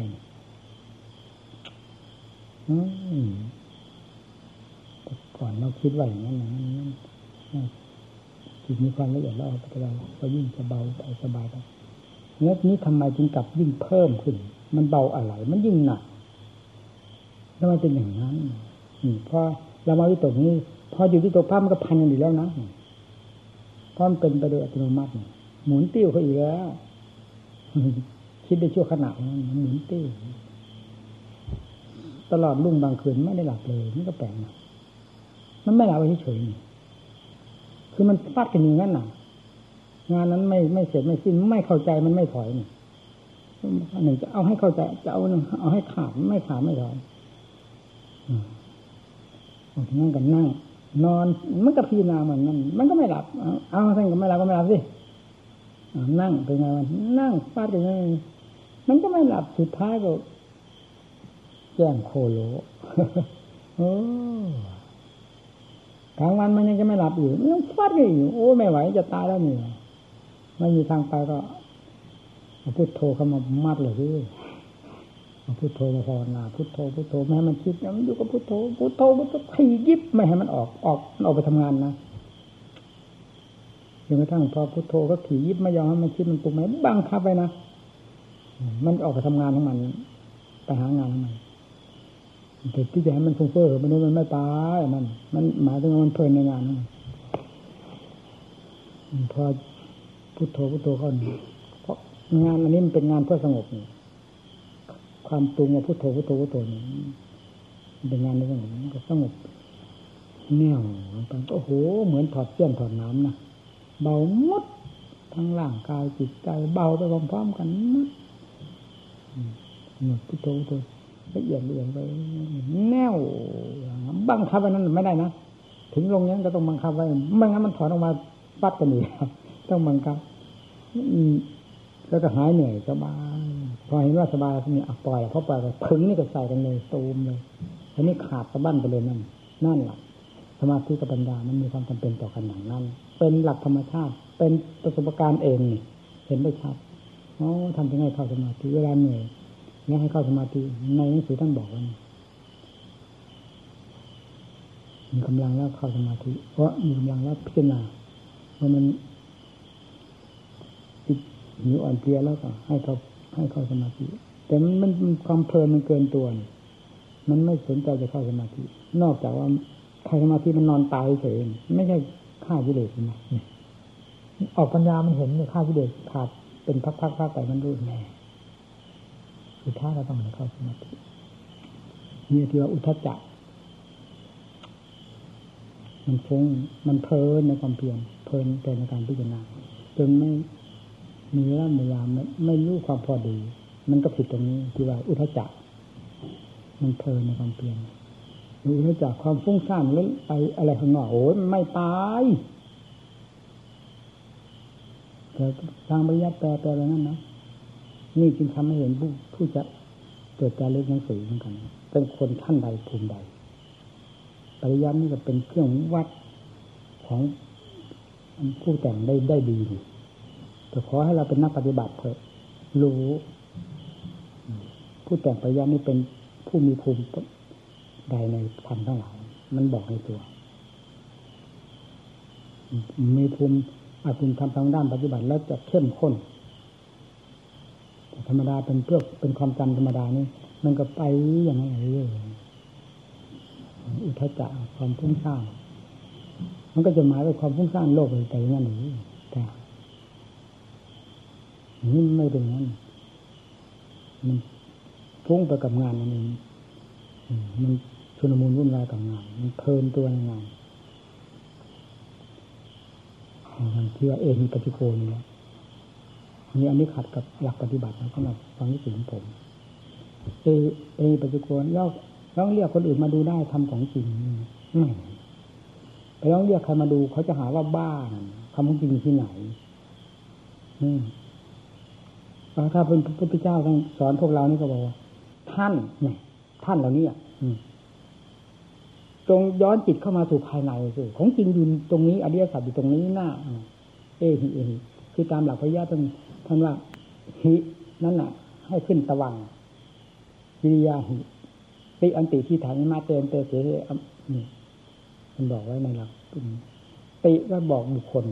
ก่อนเราคิดไว่าอย่างนั้นอย่างนั้จิตมีความละเอียดแล้วเอาไปเราก็ยิ่งจะเบาไปสบายไป แล้วนี้ทำไมจึงกลับยิ่งเพิ่มขึ้น มันเบาอะไร มันยิ่งหนักทำไมเป็นอย่างนั้นอืมพอเรามาวิตกนี้พออยู่ที่ตัวภาพมันก็พันกันอยู่แล้วนะเพราะมันเป็นไปโดยอัตโนมัติ หมุนติ้วเขาอีกแล้วคิดได้ชั่วขณะนั้นหมุนติ้วตลอดรุ่งบางคืนไม่ได้หลับเลยมันก็แปลกนะมันไม่หลับเฉยๆคือมันฟาดกันอย่างนั้นน่ะ งานนั้นไม่ไม่เสร็จไม่สิ้นไม่เข้าใจมันไม่ถอยนี่หนึ่งจะเอาให้เข้าใจจะเอาหนึ่งเอาให้ขาดไม่ขาดไม่ถอยอนั่งกันนั่ง นอนมันก็พิจารณาเหมือนนั้นมันก็ไม่หลับ เอาท่านก็ไม่หลับก็ไม่หลับสินั่งเป็นไงมันนั่งฟาดกันมันก็ไม่หลับสุดท้ายก็แจ้งโคโลโอ้กลางวันมันยังจะไม่หลับอยู่ยังฟาดกันอยู่โอ้ไม่ไหวจะตายแล้วเนี่ย ไม่มีทางไปก็พุทโธเข้ามามัดเลยที่พุทโธมาภาวนาพุทโธพุทโธไม่ให้มันคิดมันอยู่กับพุทโธพุทโธพุทโธขยิบไม่ให้มันออกออกมันออกไปทำงานนะจนกระทั่งพอพุทโธก็ขี่ยิบไม่ยอมให้มันคิดมันปรุงไหมบังคับไปนะมันออกไปทำงานของมันไปหางานของมันแต่ที่จะให้มันฟุ้งเฟ้อมันมันไม่ตายมันมันหมายถึงมันเพลินในงานมันพอ พุทโธพุทโธเข้าเพราะงานอันนี้มันเป็นงานเพื่อสงบนี่ความปรุงว่าพุทโธพุทโธพุทโธนี่เป็นงานในสงบมันก็สงบแน่วไปโอ้โห เหมือนถอดเสี้ยนถอดน้ำนะเบาหมดทั้งร่างกายจิตใจเบาไปพร้อมๆกันหมดหมดพุทโธพุทโธละเอียดละเอียดไปแน่วบังคับไว้นั้นไม่ได้นะถึงลงนี้ก็ต้องบังคับไว้ไม่งั้นมันถอนออกมาปัดกันอีก ต้องบังคับแล้วก็หายเหนื่อยสบายพอเห็นว่าสบายนี่ปล่อยเพราะปล่อยไปพึงนี่ก็ใส่กันเลยตูมเลยทีนี้ขาดสะบั้นไปเลยนั่นนั่นแหละสมาธิกับปัญญามันมีความจำเป็นต่อกันอย่างนั้น เป็นหลักธรรมชาติ เป็นประสบการณ์เองนี่เห็นได้ชัดอ๋อทำยังไงเข้าสมาธิเวลาเหนื่อยนี่ให้เข้าสมาธิในหนังสือท่านบอกว่ามีกำลังแล้วเข้าสมาธิเพราะมีกำลังแล้วพิจารณาเพราะมัน หิวอ่อนเพลียแล้วก็ให้เขาให้เข้าสมาธิ แต่มันมันความเพลินมันเกินตัวมันไม่สนใจจะเข้าสมาธิ นอกจากว่าเข้าสมาธิมันนอนตายเฉยไม่ใช่ฆ่ากิเลสนะออกปัญญามันเห็นเลยฆ่ากิเลสขาดเป็นพักๆๆไปมันรู้แน่สุดท้ายเราต้องเข้าสมาธินี่ที่ว่าอุทจจะมันฟุ้งมันเพลินในความเพียรเพลินแต่ในการพิจารณาจนไม่ มีเวลาเวลาไม่ไม่รู้ความพอดี มันก็ผิดตรงนี้ที่ว่าอุทจจะมันเพลินในความเพียรอุทจจะความฟุ้งซ่านแล้วไปอะไรข้างนอกโอ้ยไม่ตายแต่ทางปริยัติแปลแปลอะไรนั่นนะนี่จึงทำให้เห็นผู้ผู้จะเกิดการเล่นหนังสือเหมือนกัน เป็นคนท่านใดภูมิใด ปริยัตินี่ก็เป็นเครื่องวัดของผู้แต่งได้ได้ดี แต่ขอให้เราเป็นนักปฏิบัติเถอะ รู้ ผู้แต่งปริยัตินี่เป็นผู้มีภูมิใดในธรรมทั้งหลายมันบอกในตัว มีภูมิอาภูมิทำทางด้านปฏิบัติแล้วจะเข้มข้นธรรมดาเป็นเพื่อเป็นความจำธรรมดานี่มันก็ไปอย่างไรเรื่อยอุทจจะความพุ่งสร้าง มันก็จะหมายว่าความพุ่งสร้างโลกไปอย่างนั้นหรือ นี่ไม่เป็นนั้นมันพุ่งไปกับงานนั่นเองมันชุนมูลวุ่นวายกับงาน มันเพลินตัวในงานที่ว่าเอหิปฏิโกนี่นี่อันนี้ขัดกับหลักปฏิบัตินะสำหรับความรู้สึกของผมเอเอปัจจุบันเราเราเรียกคนอื่นมาดูได้ทำของจริงไม่ไปลองเรียกใครมาดูเขาจะหาว่าบ้าทำของจริงที่ไหน อืม ถ้าเป็นพระพุทธเจ้าท่านสอนพวกเรานี่ก็บอกว่า ท่านเนี่ยท่านเหล่านี้อืมจงย้อนจิตเข้ามาสู่ภายในสิของจริงอยู่ตรงนี้อริยสัจอยู่ตรงนี้หน้าเอหิเอหิคือตามหลักพระยาท่านท่านว่าหินั่นน่ะ ให้ขึ้นตะวังวิริยาหิติอันติที่ฐานมาเตนเตเสนี่มันบอกไว้ในหลักติก็บอกบุคคล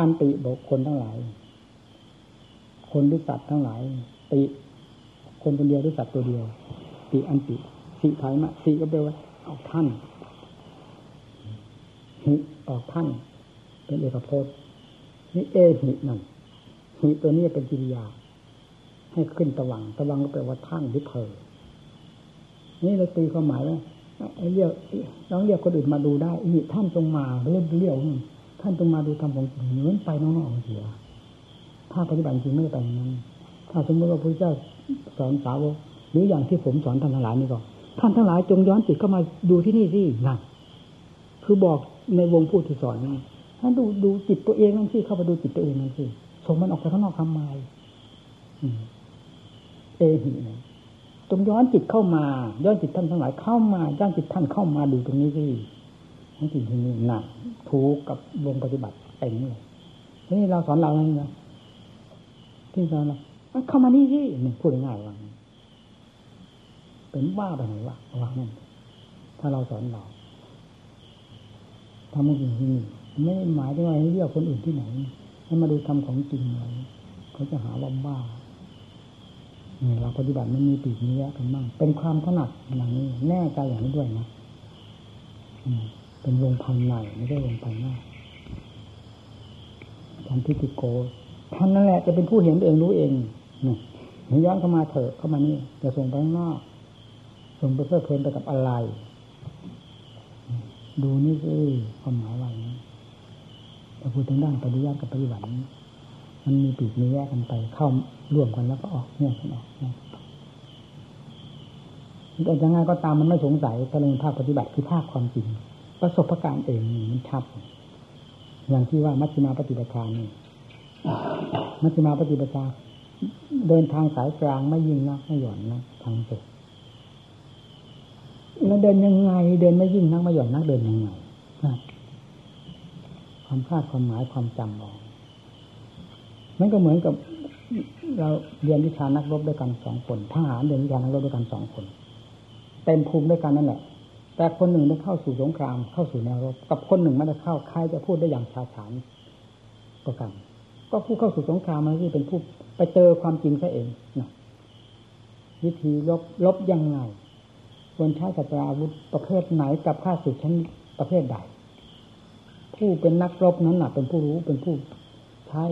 อันติบอกคนทั้งหลาย คนหรือสัตว์ทั้งหลาย ติ คนคนเดียวหรือสัตว์ตัวเดียว ติอันติสิถายมาสิก็แปลว่าออกท่านหิออกท่าน เป็นเอกพจน์นี่เอหินั่นหิตัวนี้เป็นกิริยา ให้ขึ้นตะวังตะวังก็แปลว่าท่านหรือเพอนี่เราตีความหมายว่าเรียกน้องเรียกคนอื่นมาดูได้นี่ท่านจงมาเรียกเรียก ท่านจงมาดูทำของจริงเหมือนไปนอกๆเสียถ้าปฏิบัติจริงไม่ได้ไปนั้น ถ้าสมมติว่าพระเจ้าสอนสาวกหรืออย่างที่ผมสอนท่านทั้งหลายนี่ก็ท่านทั้งหลายจงย้อนจิตเข้ามาดูที่นี่สินั่นคือบอกในวงผู้ที่สอนนี่ท่านดูดูจิตตัวเองนั่นสิเข้าไปดูจิตตัวเองนั่นสิส่งมันออกไปข้างนอกทำไมเอหิจงย้อนจิตเข้ามา ย้อนจิตท่านทั้งหลายเข้ามาย้อนจิตท่านเข้ามาดูตรงนี้สิ ทั้งจิตที่นี่หนักถูกกับวงปฏิบัติเต็มเลยนี่เราสอนเราอะไรนะที่สอนเราเข้ามานี่สินี่พูดง่ายๆว่าเป็นว่าไปไหนวะว่านั่นถ้าเราสอนเราทำมันจริงที่นี่ไม่หมายถึงว่าให้เรียกคนอื่นที่ไหนให้มาดูทำของจริงเลยเขาจะหาว่าบ้าเนี่ยเราปฏิบัติมันมีปีกนี้กันบ้างเป็นความถนัดอย่างนี้ แน่ใจอย่างนี้ด้วยนะ เป็นวงภายในไม่ใช่วงภายนอกท่านทิติโกท่านนั่นแหละจะเป็นผู้เห็นเองรู้เองนี่ย้อนเข้ามาเถอะเข้ามานี่จะส่งไปข้างนอกส่งไปเพลิดเพลินไปกับอะไร ดูนี่สิความหมายว่าอย่างนี้แต่พูดถึงด้านปฏิยัติกับปฏิบัติมันมีปีกมีแยกกันไปเข้าร่วมกันแล้วก็ออกเนี่ยกันออกเนี่ยแต่ยังไงก็ตามมันไม่สงสัยถ้าเรื่องภาคปฏิบัติคือภาคความจริง ประสบการณ์เองมันชัดอย่างที่ว่ามัชฌิมาปฏิปทานี่มัชฌิมาปฏิปทาเดินทางสายกลางไม่ยิ่งนักไม่หย่อนนะทางสุดแล้วเดินยังไง เดินไม่ยิ่งนักไม่หย่อนนักเดินยังไงความคาดความหมายความจำออกมันก็เหมือนกับ เราเรียนวิชานักรบด้วยกันสองคนทหารเรียนวิชานักรบด้วยกันสองคน เต็มภูมิด้วยกันนั่นแหละ แต่คนหนึ่งได้เข้าสู่สงครามเข้าสู่แนวรบกับคนหนึ่งไม่ได้เข้าใครจะพูดได้อย่างชาฉานก็กันก็ผู้เข้าสู่สงครามมันที่เป็นผู้ไปเจอความจริงซะเองนะวิธีลบลบยังไงควรใช้สัตราอาวุธประเภทไหนกับข้าศึกชั้นประเภทใด ผู้เป็นนักรบนั้นหนักเป็นผู้รู้เป็นผู้ใช้